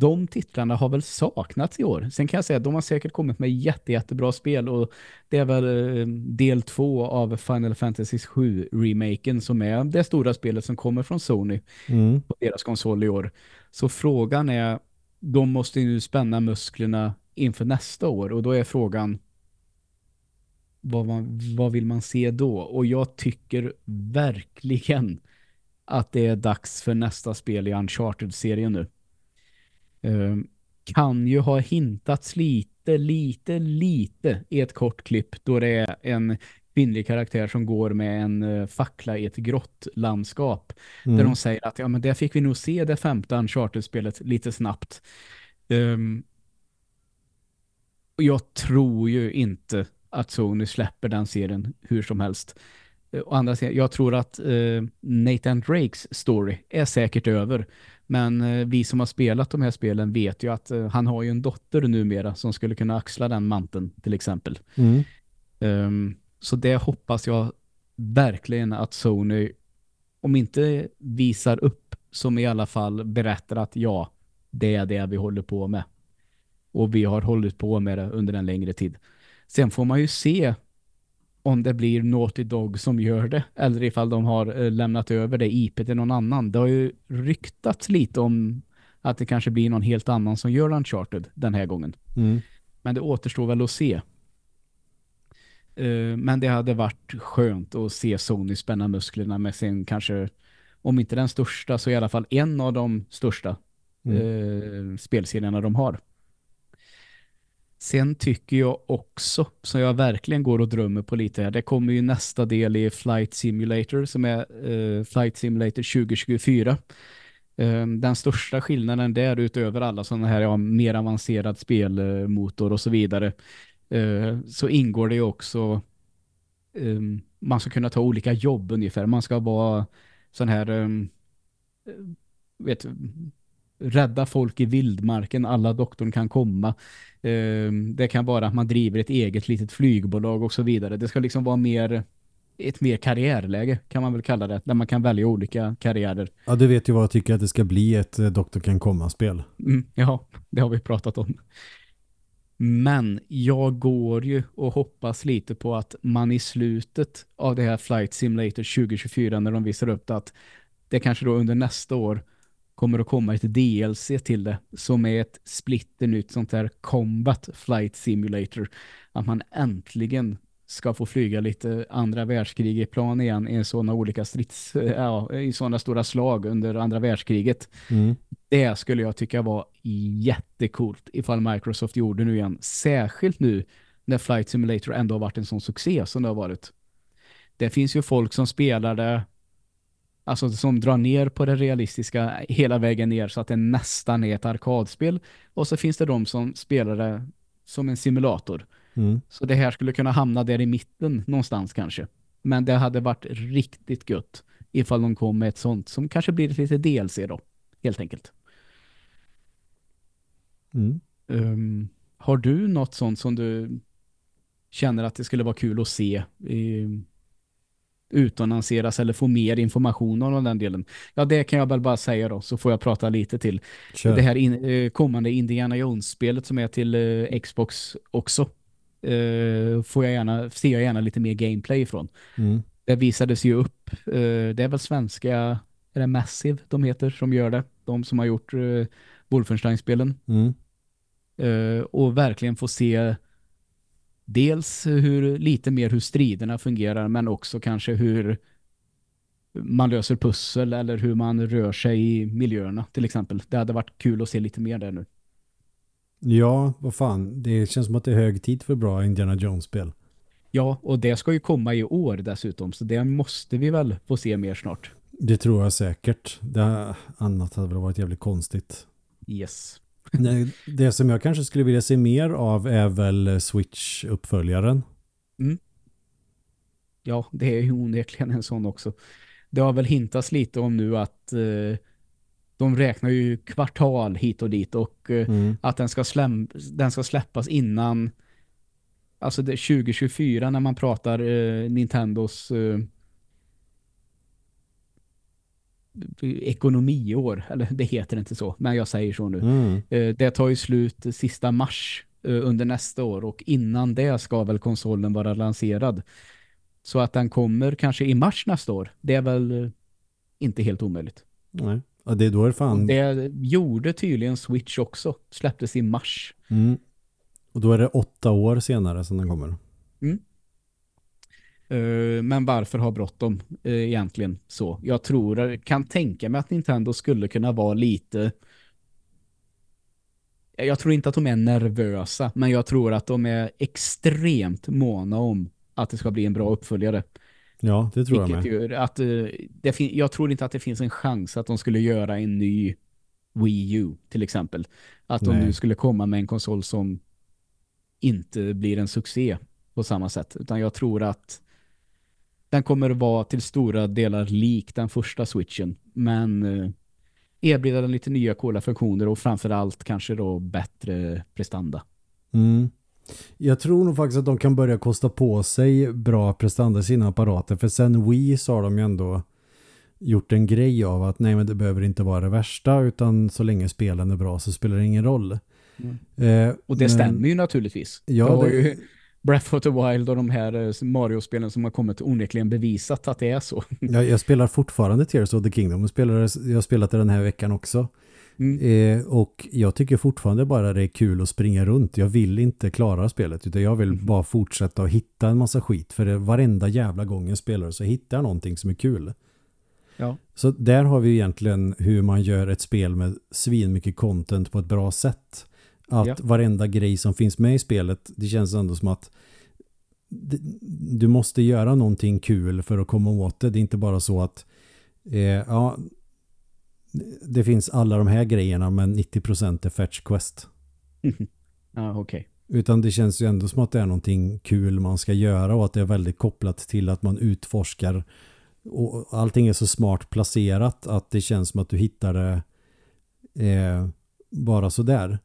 de titlarna har väl saknats i år. Sen kan jag säga att de har säkert kommit med jätte, jättebra spel och det är väl eh, del två av Final Fantasy 7 remaken som är det stora spelet som kommer från Sony Mm. på deras konsol i år. Så frågan är, de måste ju nu spänna musklerna inför nästa år och då är frågan vad, man, vad vill man se då? Och jag tycker verkligen att det är dags för nästa spel i Uncharted-serien nu. Um, kan ju ha hintats lite, lite, lite i ett kort klipp då det är en kvinnlig karaktär som går med en uh, fackla i ett grått landskap. Där Mm. de säger att ja, men där fick vi nog se det femte Uncharted-spelet lite snabbt. Och jag tror ju inte att Sony släpper den serien hur som helst. Eh, Å andra sidan, jag tror att eh, Nathan Drakes story är säkert över. Men eh, vi som har spelat de här spelen vet ju att eh, han har ju en dotter numera som skulle kunna axla den manteln till exempel. Mm. Ehm, så det hoppas jag verkligen att Sony om inte visar upp som i alla fall berättar att ja, det är det vi håller på med. Och vi har hållit på med det under en längre tid. Sen får man ju se om det blir Naughty Dog som gör det eller ifall de har eh, lämnat över det IP till någon annan. Det har ju ryktats lite om att det kanske blir någon helt annan som gör Uncharted den här gången. Mm. Men det återstår väl att se. Eh, Men det hade varit skönt att se Sony spänna musklerna med sin kanske, om inte den största så i alla fall en av de största Mm. eh, spelserierna de har. Sen tycker jag också, som jag verkligen går och drömmer på lite här, det kommer ju nästa del i Flight Simulator som är eh, Flight Simulator 2024. Eh, den största skillnaden där utöver alla sådana här ja, mer avancerad spelmotor och så vidare eh, så ingår det ju också eh, man ska kunna ta olika jobb ungefär. Man ska vara sån här eh, vet, rädda folk i vildmarken, alla doktorn kan komma. Eh, det kan vara att man driver ett eget litet flygbolag och så vidare. Det ska liksom vara mer ett mer karriärläge kan man väl kalla det, där man kan välja olika karriärer. Ja, du vet ju vad jag tycker att det ska bli ett eh, Dr. kan komma-spel. Mm, ja, det har vi pratat om. Men jag går ju och hoppas lite på att man i slutet av det här Flight Simulator 2024 när de visar upp det att det kanske då under nästa år kommer att komma ett DLC till det som är ett splitter nytt sånt här Combat Flight Simulator. Att man äntligen ska få flyga lite andra världskrig i plan igen i sådana olika strids, ja, i sådana stora slag under andra världskriget. Mm. Det skulle jag tycka var jättekult ifall Microsoft gjorde nu igen. Särskilt nu när Flight Simulator ändå har varit en sån succé som det har varit. Det finns ju folk som spelar det Alltså som drar ner på det realistiska hela vägen ner så att det nästan är ett arkadspel. Och så finns det de som spelar det som en simulator. Mm. Så det här skulle kunna hamna där i mitten någonstans kanske. Men det hade varit riktigt gött ifall de kom med ett sånt som kanske blir ett lite DLC då, helt enkelt. Mm. Um, har du något sånt som du känner att det skulle vara kul att se um, utannonseras eller få mer information om den delen? Ja, det kan jag väl bara säga då, så får jag prata lite till. Kör. Det här in, eh, kommande Indiana Jones-spelet som är till eh, Xbox också. Eh, får jag gärna, ser jag gärna lite mer gameplay ifrån. Mm. Det visades ju upp, eh, det är väl svenska, är det Massive de heter som gör det? De som har gjort eh, Wolfenstein-spelen. Mm. Eh, och verkligen få se dels hur lite mer hur striderna fungerar men också kanske hur man löser pussel eller hur man rör sig i miljöerna till exempel. Det hade varit kul att se lite mer där nu. Ja, vad fan. Det känns som att det är hög tid för bra Indiana Jones-spel. Ja, och det ska ju komma i år dessutom så det måste vi väl få se mer snart. Det tror jag säkert. Det annat hade väl varit jävligt konstigt. Yes. Det som jag kanske skulle vilja se mer av är väl Switch-uppföljaren. Ja, det är ju onekligen en sån också. Det har väl hintats lite om nu att eh, de räknar ju kvartal hit och dit och eh, Mm. att den ska, släm, den ska släppas innan alltså det är 2024 när man pratar eh, Nintendos eh, ekonomiår, eller det heter inte så, men jag säger så nu. Mm. Eh, det tar ju slut sista mars eh, under nästa år och innan det ska väl konsolen vara lanserad. Så att den kommer kanske i mars nästa år, det är väl eh, inte helt omöjligt. Nej. Ja, det är då är fan. det gjorde tydligen Switch också, släpptes i mars. Mm. Och då är det åtta år senare som den kommer. Eh, men varför ha bråttom eh, egentligen så? Jag tror, kan tänka mig att Nintendo skulle kunna vara lite jag tror inte att de är nervösa, men jag tror att de är extremt måna om att det ska bli en bra uppföljare. Ja, det tror jag med. gör att, eh, det jag tror inte att det finns en chans att de skulle göra en ny Wii U till exempel. Att de Nej. nu skulle komma med en konsol som inte blir en succé på samma sätt. Utan jag tror att den kommer vara till stora delar lik den första switchen. Men eh, erbjuda den lite nya coola funktioner och framförallt kanske då bättre prestanda. Mm. Jag tror nog faktiskt att de kan börja kosta på sig bra prestanda i sina apparater. För sen Wii så har de ju ändå gjort en grej av att nej men det behöver inte vara det värsta utan så länge spelen är bra så spelar det ingen roll. Mm. Eh, Och det men- stämmer ju naturligtvis. Ja, det ju Breath of the Wild och de här eh, Mario-spelen som har kommit onekligen bevisat att det är så. Jag, jag spelar fortfarande Tears of the Kingdom. Spelar, jag har spelat det den här veckan också. Mm. Eh, och jag tycker fortfarande bara det är kul att springa runt. Jag vill inte klara spelet utan jag vill bara fortsätta att hitta en massa skit. För det, varenda jävla gång jag spelar så hittar jag någonting som är kul. Ja. Så där har vi egentligen hur man gör ett spel med svin mycket content på ett bra sätt. Att Ja. varenda grej som finns med i spelet, det känns ändå som att du måste göra någonting kul för att komma åt det. Det är inte bara så att eh, ja, det finns alla de här grejerna men 90% är fetch quest. ja, okej. Utan det känns ju ändå som att det är någonting kul man ska göra och att det är väldigt kopplat till att man utforskar och allting är så smart placerat att det känns som att du hittar det eh, bara så där.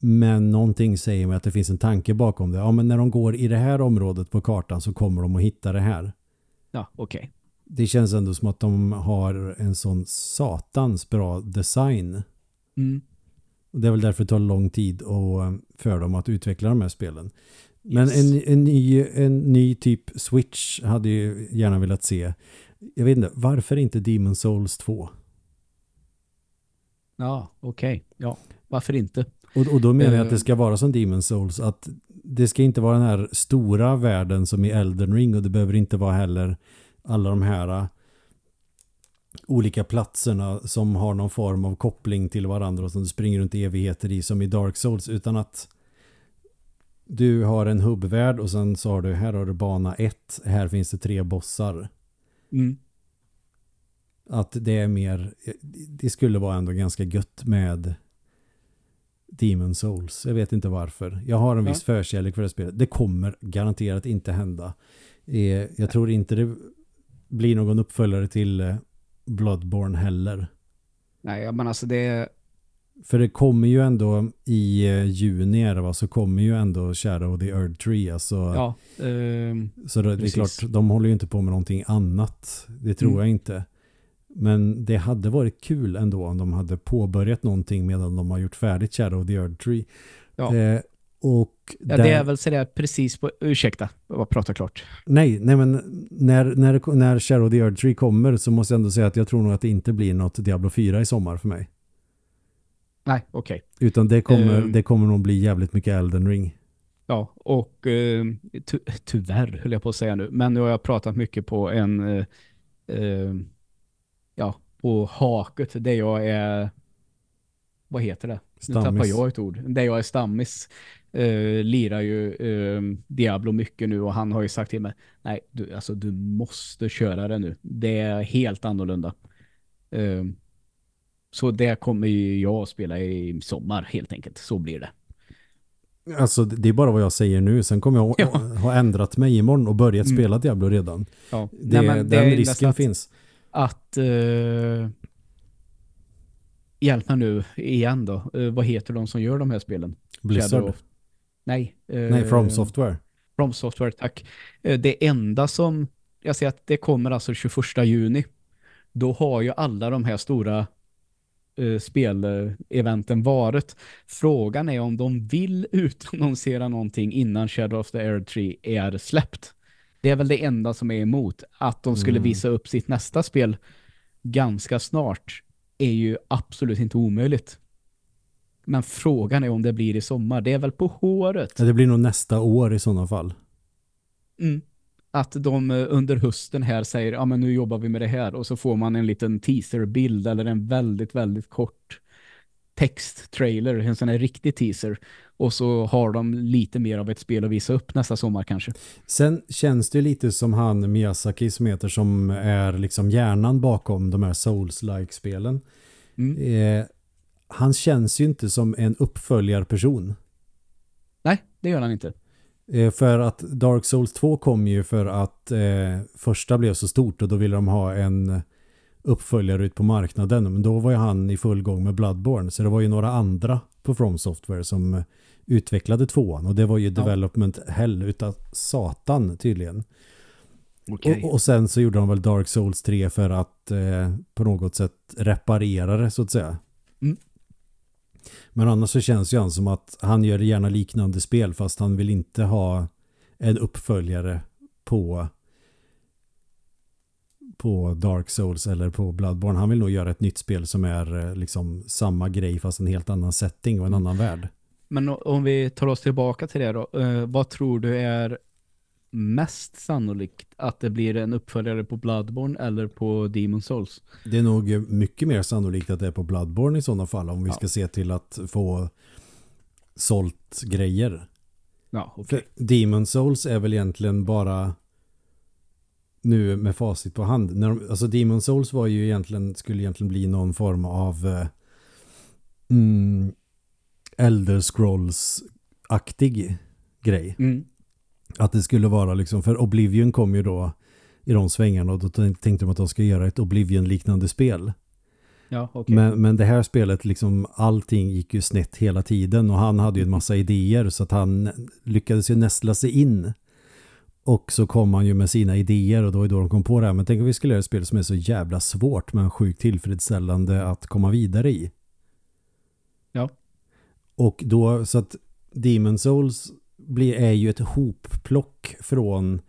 Men någonting säger mig att det finns en tanke bakom det. Ja, men när de går i det här området på kartan så kommer de att hitta det här. Ja, okej. Det känns ändå som att de har en sån satans bra design. Mm. Och Det är väl därför det tar lång tid och, eh, för dem att utveckla de här spelen. Men Yes. en, en, ny, en ny typ Switch hade jag gärna velat se. Jag vet inte, varför inte Demon Souls 2? Ja, okej. Ja, varför inte? Och, och då menar jag att Eh. det ska vara som Demon Souls. Att det ska inte vara den här stora världen som i Elden Ring och det behöver inte vara heller alla de här eh, olika platserna som har någon form av koppling till varandra och som du springer runt i evigheter i som i Dark Souls utan att du har en hubbvärld och sen så har du här har du bana 1, här finns det tre bossar. Mm. Att det är mer, det skulle vara ändå ganska gött med Demon Souls. Jag vet inte varför. Jag har en viss Ja. förkärlek för det spelet. Det kommer garanterat inte hända. Eh, Jag tror inte det blir någon uppföljare till eh, Bloodborne heller. Nej, men alltså det För det kommer ju ändå i eh, juni va, så kommer ju ändå Shadow of the Earth Tree. Alltså, ja, ehm, så det, det är klart, de håller ju inte på med någonting annat. Det tror Mm. jag inte. Men det hade varit kul ändå om de hade påbörjat någonting medan de har gjort färdigt Shadow of the Earth Tree. Ja. Eh, och ja, där- det är väl sådär precis på, ursäkta, jag pratar klart. Nej, nej men när, när, när Shadow the Earth Tree kommer så måste jag ändå säga att jag tror nog att det inte blir något Diablo 4 i sommar för mig. Nej, okej. Utan det kommer, Ehm. det kommer nog bli jävligt mycket Elden Ring. Ja, och eh, ty tyvärr höll jag på att säga nu, men nu har jag pratat mycket på en eh, eh, ja, på haket där jag är vad heter det? Nu tappar Stammis. jag ett ord. Där jag är stammis eh, lirar ju eh, Diablo mycket nu och han har ju sagt till mig nej, du, alltså, du måste köra det nu. Det är helt annorlunda. Eh, så det kommer ju jag att spela i sommar helt enkelt. Så blir det. Alltså det är bara vad jag säger nu. Sen kommer jag Ja. ha ändrat mig imorgon och börjat Mm. spela Diablo redan. Ja. Det, Nej, det den är risken finns. att eh, hjälp mig nu igen då. Eh, vad heter de som gör de här spelen? Blizzard. Shadow of- Nej. eh, Nej, From Software. From Software, tack. Eh, det enda som jag ser att det kommer alltså 21 juni. Då har ju alla de här stora eh, speleventen varit. Frågan är om de vill utannonsera någonting innan Shadow of the Air Tree är släppt. Det är väl det enda som är emot. Att de skulle Mm. visa upp sitt nästa spel ganska snart är ju absolut inte omöjligt. Men frågan är om det blir i sommar. Det är väl på håret. Ja, Det blir nog nästa år i sådana fall. Mm. Att de eh, under hösten här säger, ja men nu jobbar vi med det här och så får man en liten teaserbild eller en väldigt, väldigt kort texttrailer, en sån här riktig teaser. Och så har de lite mer av ett spel att visa upp nästa sommar kanske. Sen känns det lite som han Miyazaki som heter som är liksom hjärnan bakom de här Souls-like-spelen. Mm. Eh, han känns ju inte som en uppföljarperson. Nej, det gör han inte. Eh, för att Dark Souls 2 kom ju för att eh, första blev så stort och då ville de ha en uppföljare ut på marknaden. Men då var ju han i full gång med Bloodborne. Så det var ju några andra på From Software som eh, utvecklade tvåan. Och det var ju development hell utav satan tydligen. Okej. Och, och sen så gjorde de väl Dark Souls 3 för att eh, på något sätt reparera det så att säga. Men annars så känns ju han som att han gör gärna liknande spel fast han vill inte ha en uppföljare på på Dark Souls eller på Bloodborne. Han vill nog göra ett nytt spel som är eh, liksom samma grej fast en helt annan setting och en annan värld. Men om vi tar oss tillbaka till det då. Eh, vad tror du är mest sannolikt att det blir en uppföljare på Bloodborne eller på Demon Souls? Det är nog mycket mer sannolikt att det är på Bloodborne i sådana fall om vi Ja. ska se till att få sålt grejer. Ja, okej. För Demon Souls är väl egentligen bara nu med facit på hand. När de, alltså Demon Souls var ju egentligen, skulle egentligen bli någon form av eh, mm, Elder Scrolls-aktig grej. Mm. Att det skulle vara liksom, för Oblivion kom ju då i de svängarna och då tänkte de att de ska göra ett Oblivion-liknande spel. Ja, okej. Men, men det här spelet, liksom allting gick ju snett hela tiden och han hade ju en massa idéer så att han lyckades ju nästla sig in. Och så kom han ju med sina idéer och då är då de kom på det här. Men tänk om vi skulle göra ett spel som är så jävla svårt men sjukt tillfredsställande att komma vidare i. Ja. Och då, så att Demon Souls blir, är ju ett hopplock från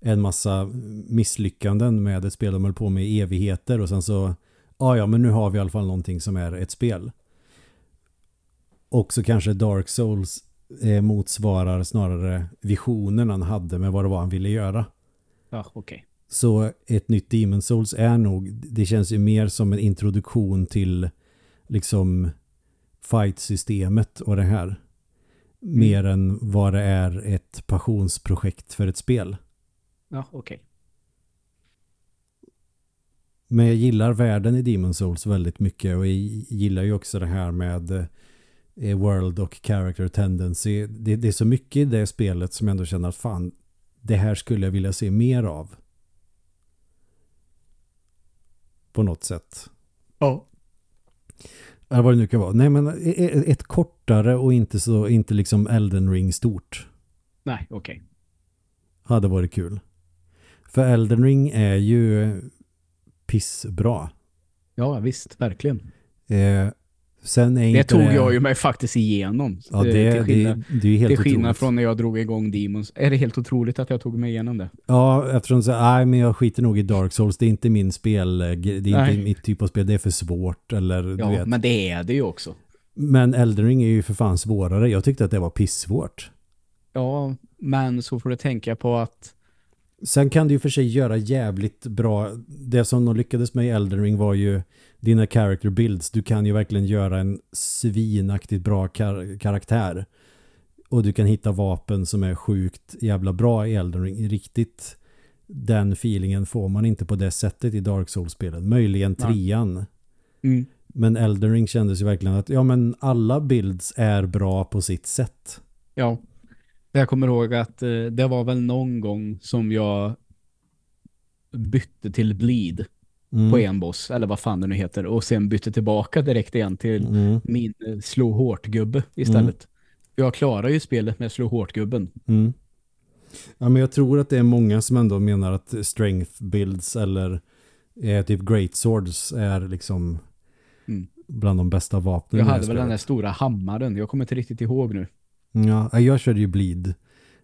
en massa misslyckanden med ett spel de höll på med i evigheter och sen så ja ja men nu har vi i alla fall någonting som är ett spel. Och så kanske Dark Souls eh, motsvarar snarare visionen han hade med vad det var han ville göra. Ja, okej. Så ett nytt Demon Souls är nog, det känns ju mer som en introduktion till liksom fight-systemet och det här. Mer än vad det är ett passionsprojekt för ett spel. Ja, okej. Men jag gillar världen i Demon Souls väldigt mycket och jag gillar ju också det här med eh, world och character tendency. Det, det, är så mycket i det spelet som jag ändå känner att fan, det här skulle jag vilja se mer av. På något sätt. Ja. Eller vad det nu kan vara. Nej men ett kortare och inte så inte liksom Elden Ring stort. Nej, okej. Okay. Hade varit kul. För Elden Ring är ju pissbra. Ja, visst, verkligen. Eh, sen är det tog det... jag ju mig faktiskt igenom. Ja, det, till skillnad, det, det är helt till skillnad från när jag drog igång Demons. Är det helt otroligt att jag tog mig igenom det? Ja, eftersom så, nej, men jag skiter nog i Dark Souls. Det är inte min spel. Det är nej. inte mitt typ av spel. Det är för svårt. Eller, ja, men det är det ju också. Men Elden Ring är ju för fan svårare. Jag tyckte att det var pissvårt. Ja, men så får du tänka på att Sen kan du ju för sig göra jävligt bra. Det som de lyckades med i Elden Ring var ju dina character builds. Du kan ju verkligen göra en svinaktigt bra kar karaktär. Och du kan hitta vapen som är sjukt jävla bra i Elden Ring. Riktigt den feelingen får man inte på det sättet i Dark Souls-spelen. Möjligen trean. Mm. Men Elden Ring kändes ju verkligen att ja men alla builds är bra på sitt sätt. Ja. Jag kommer ihåg att eh, det var väl någon gång som jag bytte till bleed mm. på en boss, eller vad fan det nu heter, och sen bytte tillbaka direkt igen till mm. min eh, slå hårt-gubbe istället. Mm. Jag klarar ju spelet med slå hårt-gubben. Mm. Ja, men jag tror att det är många som ändå menar att strength builds eller eh, typ great swords är liksom mm. bland de bästa vapnen. Jag hade väl den där stora hammaren. Jag kommer inte riktigt ihåg nu. Ja, jag körde ju Bleed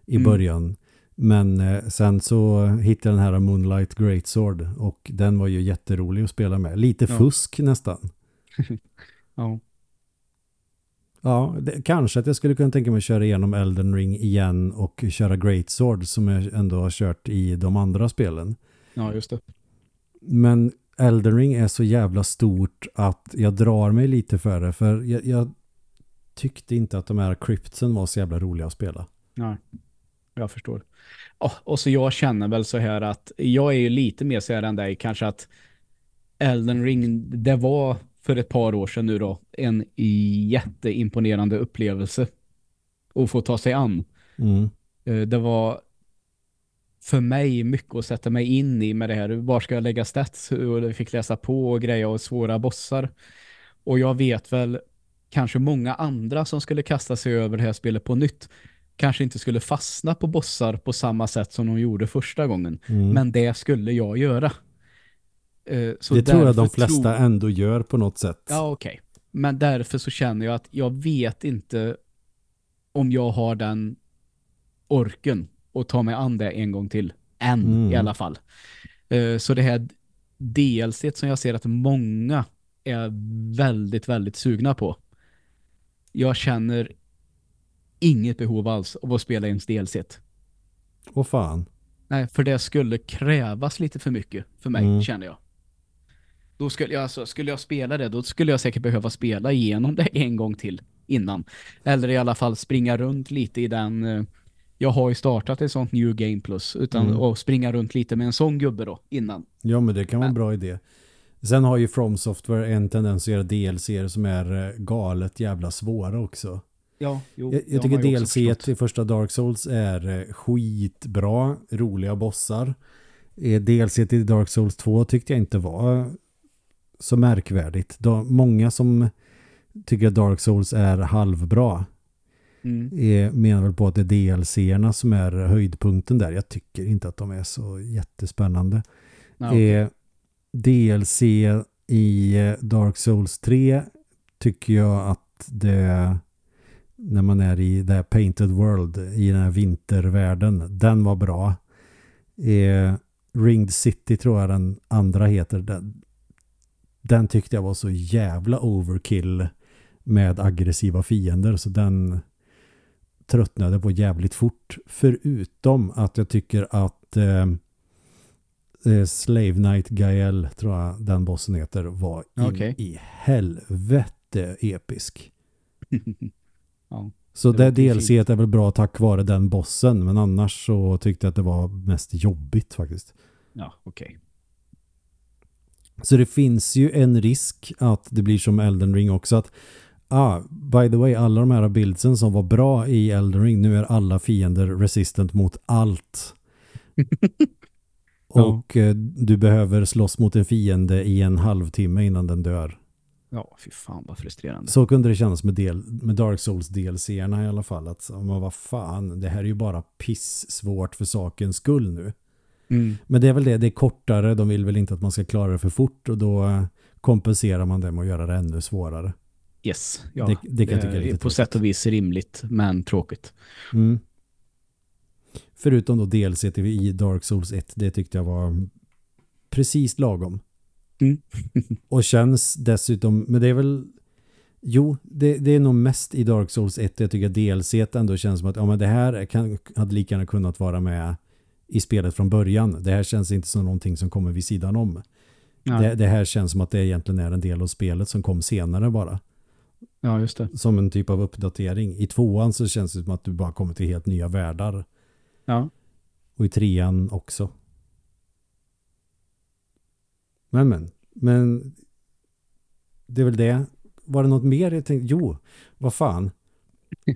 i mm. början. Men eh, sen så hittade jag den här Moonlight Greatsword och den var ju jätterolig att spela med. Lite ja. fusk nästan. ja. Ja, det, kanske att jag skulle kunna tänka mig att köra igenom Elden Ring igen och köra Greatsword som jag ändå har kört i de andra spelen. Ja, just det. Men Elden Ring är så jävla stort att jag drar mig lite för det. För jag, jag tyckte inte att de här cryptsen var så jävla roliga att spela. Nej, jag förstår. Oh, och så jag känner väl så här att jag är ju lite mer så här än dig kanske att Elden Ring, det var för ett par år sedan nu då en jätteimponerande upplevelse att få ta sig an. Mm. Eh, det var för mig mycket att sätta mig in i med det här. Var ska jag lägga stats? Och jag fick läsa på och greja och svåra bossar. Och jag vet väl kanske många andra som skulle kasta sig över det här spelet på nytt kanske inte skulle fastna på bossar på samma sätt som de gjorde första gången. Mm. Men det skulle jag göra. Uh, det tror jag de flesta tro... ändå gör på något sätt. Ja, okej. Okay. Men därför så känner jag att jag vet inte om jag har den orken att ta mig an det en gång till. Än mm. i alla fall. Uh, så det här DLC som jag ser att många är väldigt, väldigt sugna på jag känner inget behov alls av att spela in DLC. Åh fan. Nej, för det skulle krävas lite för mycket för mig, mm. känner jag. Då skulle jag, alltså, skulle jag spela det, då skulle jag säkert behöva spela igenom det en gång till innan. Eller i alla fall springa runt lite i den... Eh, jag har ju startat ett sånt New Game Plus utan mm. att springa runt lite med en sån gubbe då, innan. Ja, men det kan vara en bra idé. Sen har ju From Software en tendens att göra DLC som är eh, galet jävla svåra också. Ja, jo, jag, jag tycker DLC i första Dark Souls är eh, skitbra, roliga bossar. Eh, DLC till Dark Souls 2 tyckte jag inte var så märkvärdigt. De, många som tycker att Dark Souls är halvbra mm. menar väl på att det är DLC-erna som är höjdpunkten där. Jag tycker inte att de är så jättespännande. Ah, okay. DLC i eh, Dark Souls 3 tycker jag att det när man är i det Painted World i den här vintervärlden den var bra. Eh, Ringed City tror jag den andra heter. Den, den tyckte jag var så jävla overkill med aggressiva fiender så den tröttnade på jävligt fort. Förutom att jag tycker att eh, eh, Slave Knight Gael tror jag den bossen heter var okay. i helvete episk. ja, så det, det DLC är väl bra tack vare den bossen men annars så tyckte jag att det var mest jobbigt faktiskt. Ja, okej. Okay. Så det finns ju en risk att det blir som Elden Ring också att ah, by the way, alla de här bildsen som var bra i Elden Ring, nu är alla fiender resistant mot allt. Ja. Och eh, du behöver slåss mot en fiende i en halvtimme innan den dör. Ja, fy fan vad frustrerande. Så kunde det kännas med, del, med Dark Souls DLC-erna i alla fall. Att man vad fan, det här är ju bara piss svårt för sakens skull nu. Mm. Men det är väl det, det är kortare, de vill väl inte att man ska klara det för fort och då eh, kompenserar man det med att göra det ännu svårare. Yes, ja. Det- det kan jag tycka är lite på sätt och vis rimligt, men tråkigt. Mm. Förutom då DLC i Dark Souls 1, det tyckte jag var precis lagom. Mm. och känns dessutom, men det är väl jo, det, det är nog mest i Dark Souls 1 jag tycker DLC ändå känns som att ja, men det här kan, hade lika gärna kunnat vara med i spelet från början. Det här känns inte som någonting som kommer vid sidan om. Ja, Det, det här känns som att det egentligen är en del av spelet som kom senare bara. ja just det. Som en typ av uppdatering. I tvåan så känns det som att du bara kommer till helt nya världar. Ja. Och i trean också. Men men. Men det är väl det. Var det något mer jag tänkte? Jo, vad fan.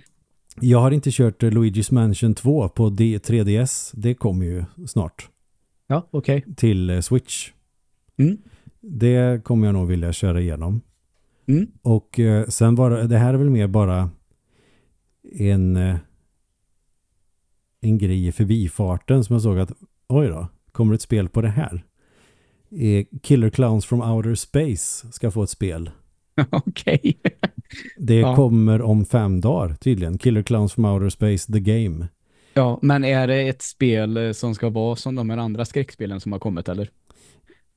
Jag har inte kört eh, Luigi's Mansion 2 på D- 3DS. Det kommer ju snart Ja, okej. till eh, Switch. Mm. Det kommer jag nog vilja köra igenom. Mm. Och eh, sen var det, det här är väl mer bara en eh, en grej i förbifarten som jag såg att oj då, kommer ett spel på det här? Killer Clowns from Outer Space ska få ett spel. Okej. Det Ja. kommer om fem dagar tydligen. Killer Clowns from Outer Space, The Game. Ja, men är det ett spel eh, som ska vara som de här andra skräckspelen som har kommit, eller?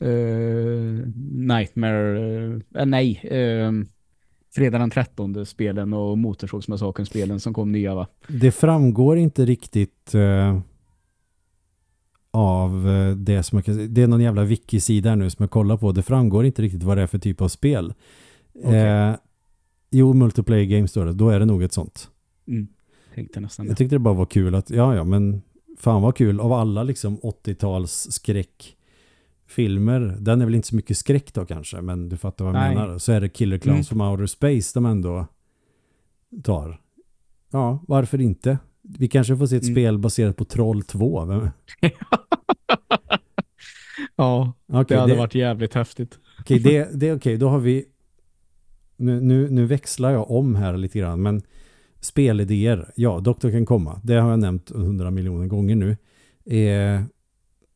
Eh, Nightmare, eh, nej, eh, Fredag den 13 spelen och Motorsågsmassakern-spelen som kom nya va? Det framgår inte riktigt eh, av eh, det som jag kan. Det är någon jävla wiki-sida nu som jag kollar på. Det framgår inte riktigt vad det är för typ av spel. Okej. Eh, jo, multiplayer games står det. Då är det nog ett sånt. Mm. Tänkte nästan. Jag tyckte det bara var kul att, ja ja, men fan vad kul. Av alla liksom 80-tals skräckfilmer, den är väl inte så mycket skräck då kanske, men du fattar vad jag Nej. menar. Så är det Killer Clowns Mm. from Outer Space de ändå tar. Ja, varför inte? Vi kanske får se ett Mm. spel baserat på Troll 2. Vem- Ja, Okej, det hade det, varit jävligt häftigt. okej, det, det är okej. Då har vi... Nu, nu, nu växlar jag om här lite grann, men spelidéer, ja, Doktor kan komma. Det har jag nämnt hundra miljoner gånger nu. Eh,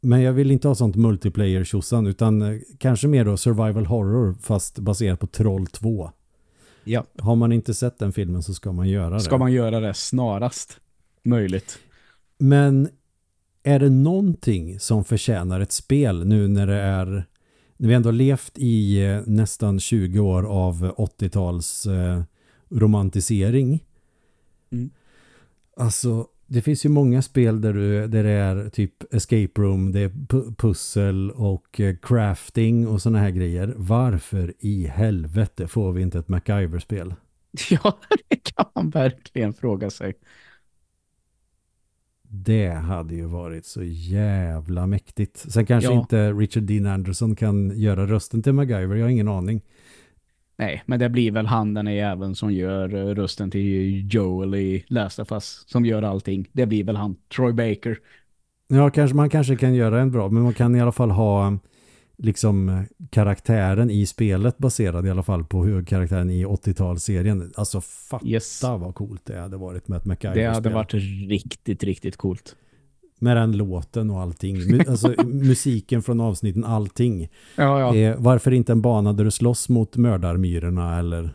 men jag vill inte ha sånt multiplayer tjosan utan eh, kanske mer då survival horror fast baserat på Troll 2. Ja. Har man inte sett den filmen så ska man göra det. Ska man göra det snarast möjligt? Men är det någonting som förtjänar ett spel nu när det är när vi ändå har levt i eh, nästan 20 år av 80-tals eh, romantisering. Mm. Alltså, det finns ju många spel där, du, där det är typ escape room, det är pu- pussel och eh, crafting och såna här grejer. Varför i helvete får vi inte ett MacGyver-spel? Ja, det kan man verkligen fråga sig. Det hade ju varit så jävla mäktigt. Sen kanske Ja. inte Richard Dean Anderson kan göra rösten till MacGyver, jag har ingen aning. Nej, men det blir väl han den är även som gör eh, rösten till Joel i Last of Us, som gör allting. Det blir väl han, Troy Baker. Ja, kanske, man kanske kan göra en bra, men man kan i alla fall ha liksom karaktären i spelet baserad i alla fall på hur karaktären i 80-talsserien. Alltså fatta Yes. vad coolt det hade varit med ett Det MacGyver-spel. hade varit riktigt, riktigt coolt. Med den låten och allting. Alltså musiken från avsnitten, allting. Ja, ja. Eh, varför inte en bana där du slåss mot mördarmyrorna eller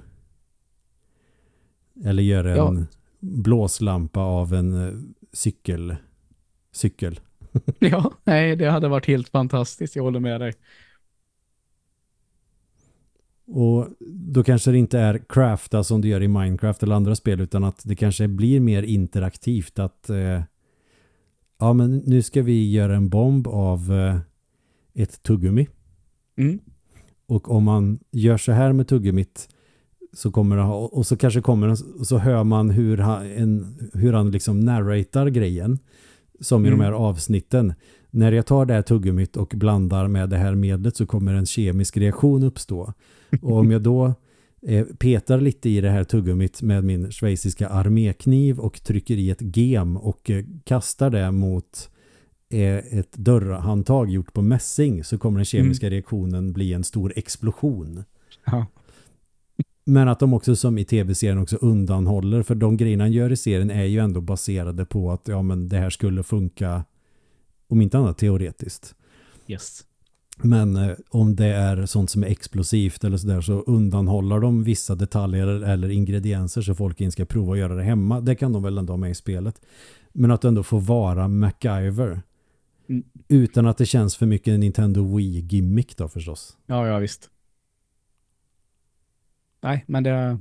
eller gör en Ja. blåslampa av en eh, cykel cykel. Ja, nej, det hade varit helt fantastiskt. Jag håller med dig. Och då kanske det inte är crafta som du gör i Minecraft eller andra spel utan att det kanske blir mer interaktivt att eh, ja men nu ska vi göra en bomb av eh, ett tuggummi Mm. och om man gör så här med tuggummit så kommer det ha, och så kanske kommer och så hör man hur han, en, hur han liksom narratar grejen som i Mm. de här avsnitten. När jag tar det här tuggummit och blandar med det här medlet så kommer en kemisk reaktion uppstå. Och om jag då eh, petar lite i det här tuggummit med min schweiziska armékniv och trycker i ett gem och eh, kastar det mot eh, ett dörrhandtag gjort på mässing så kommer den kemiska reaktionen bli en stor explosion. Ja. Men att de också som i tv-serien också undanhåller för de grejerna han gör i serien är ju ändå baserade på att ja men det här skulle funka om inte annat teoretiskt. Yes. Men eh, om det är sånt som är explosivt eller sådär så undanhåller de vissa detaljer eller ingredienser så folk inte ska prova att göra det hemma. Det kan de väl ändå ha med i spelet. Men att ändå få vara MacGyver. Mm. Utan att det känns för mycket en Nintendo Wii-gimmick då förstås. Ja, ja visst. Nej, men det...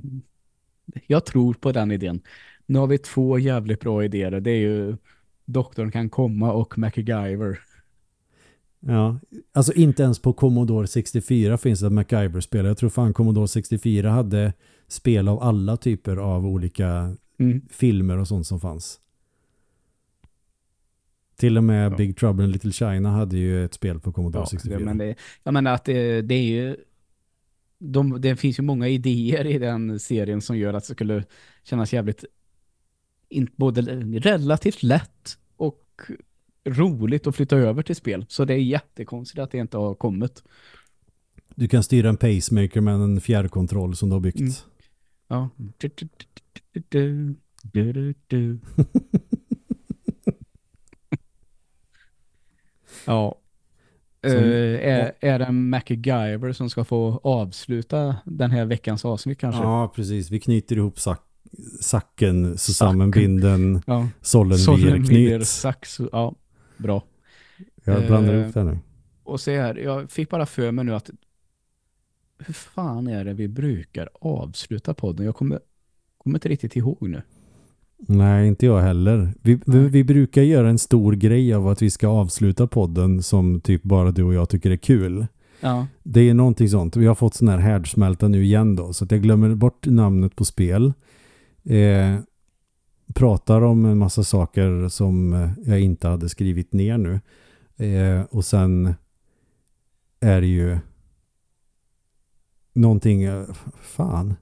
Jag tror på den idén. Nu har vi två jävligt bra idéer. Det är ju Doktorn kan komma och MacGyver. Ja, alltså inte ens på Commodore 64 finns det ett MacGyver-spel. Jag tror fan Commodore 64 hade spel av alla typer av olika Mm. filmer och sånt som fanns. Till och med Ja. Big Trouble in Little China hade ju ett spel på Commodore Ja, 64. det, men det, jag menar att det, det är ju de, det finns ju många idéer i den serien som gör att det skulle kännas jävligt in, både relativt lätt och roligt att flytta över till spel. Så det är jättekonstigt att det inte har kommit. Du kan styra en pacemaker med en fjärrkontroll som du har byggt. Mm. Ja. Ja. Som- Eh, är, är det MacGyver som ska få avsluta den här veckans avsnitt kanske? Ja, precis. Vi knyter ihop sack, sacken, sammanbinden, Ja. sollen blir knyt. sax. Ja, bra. Jag blandar Eh, ihop det nu. Och så här, jag fick bara för mig nu att hur fan är det vi brukar avsluta podden? Jag kommer, kommer inte riktigt ihåg nu. Nej, inte jag heller. Vi, vi, vi brukar göra en stor grej av att vi ska avsluta podden som typ bara du och jag tycker är kul. Ja. Det är någonting sånt. Vi har fått sån här härdsmälta nu igen då. Så att jag glömmer bort namnet på spel. Eh, pratar om en massa saker som jag inte hade skrivit ner nu. Eh, och sen är det ju någonting, eh, fan.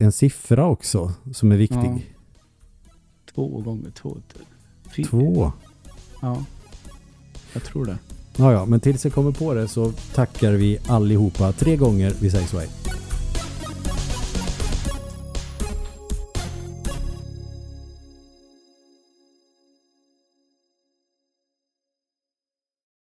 En siffra också som är viktig. Ja. Två gånger två. Fy, Två. Ja. Jag tror det. Ja, ja, men tills jag kommer på det så tackar vi allihopa tre gånger. Vi säger så hej.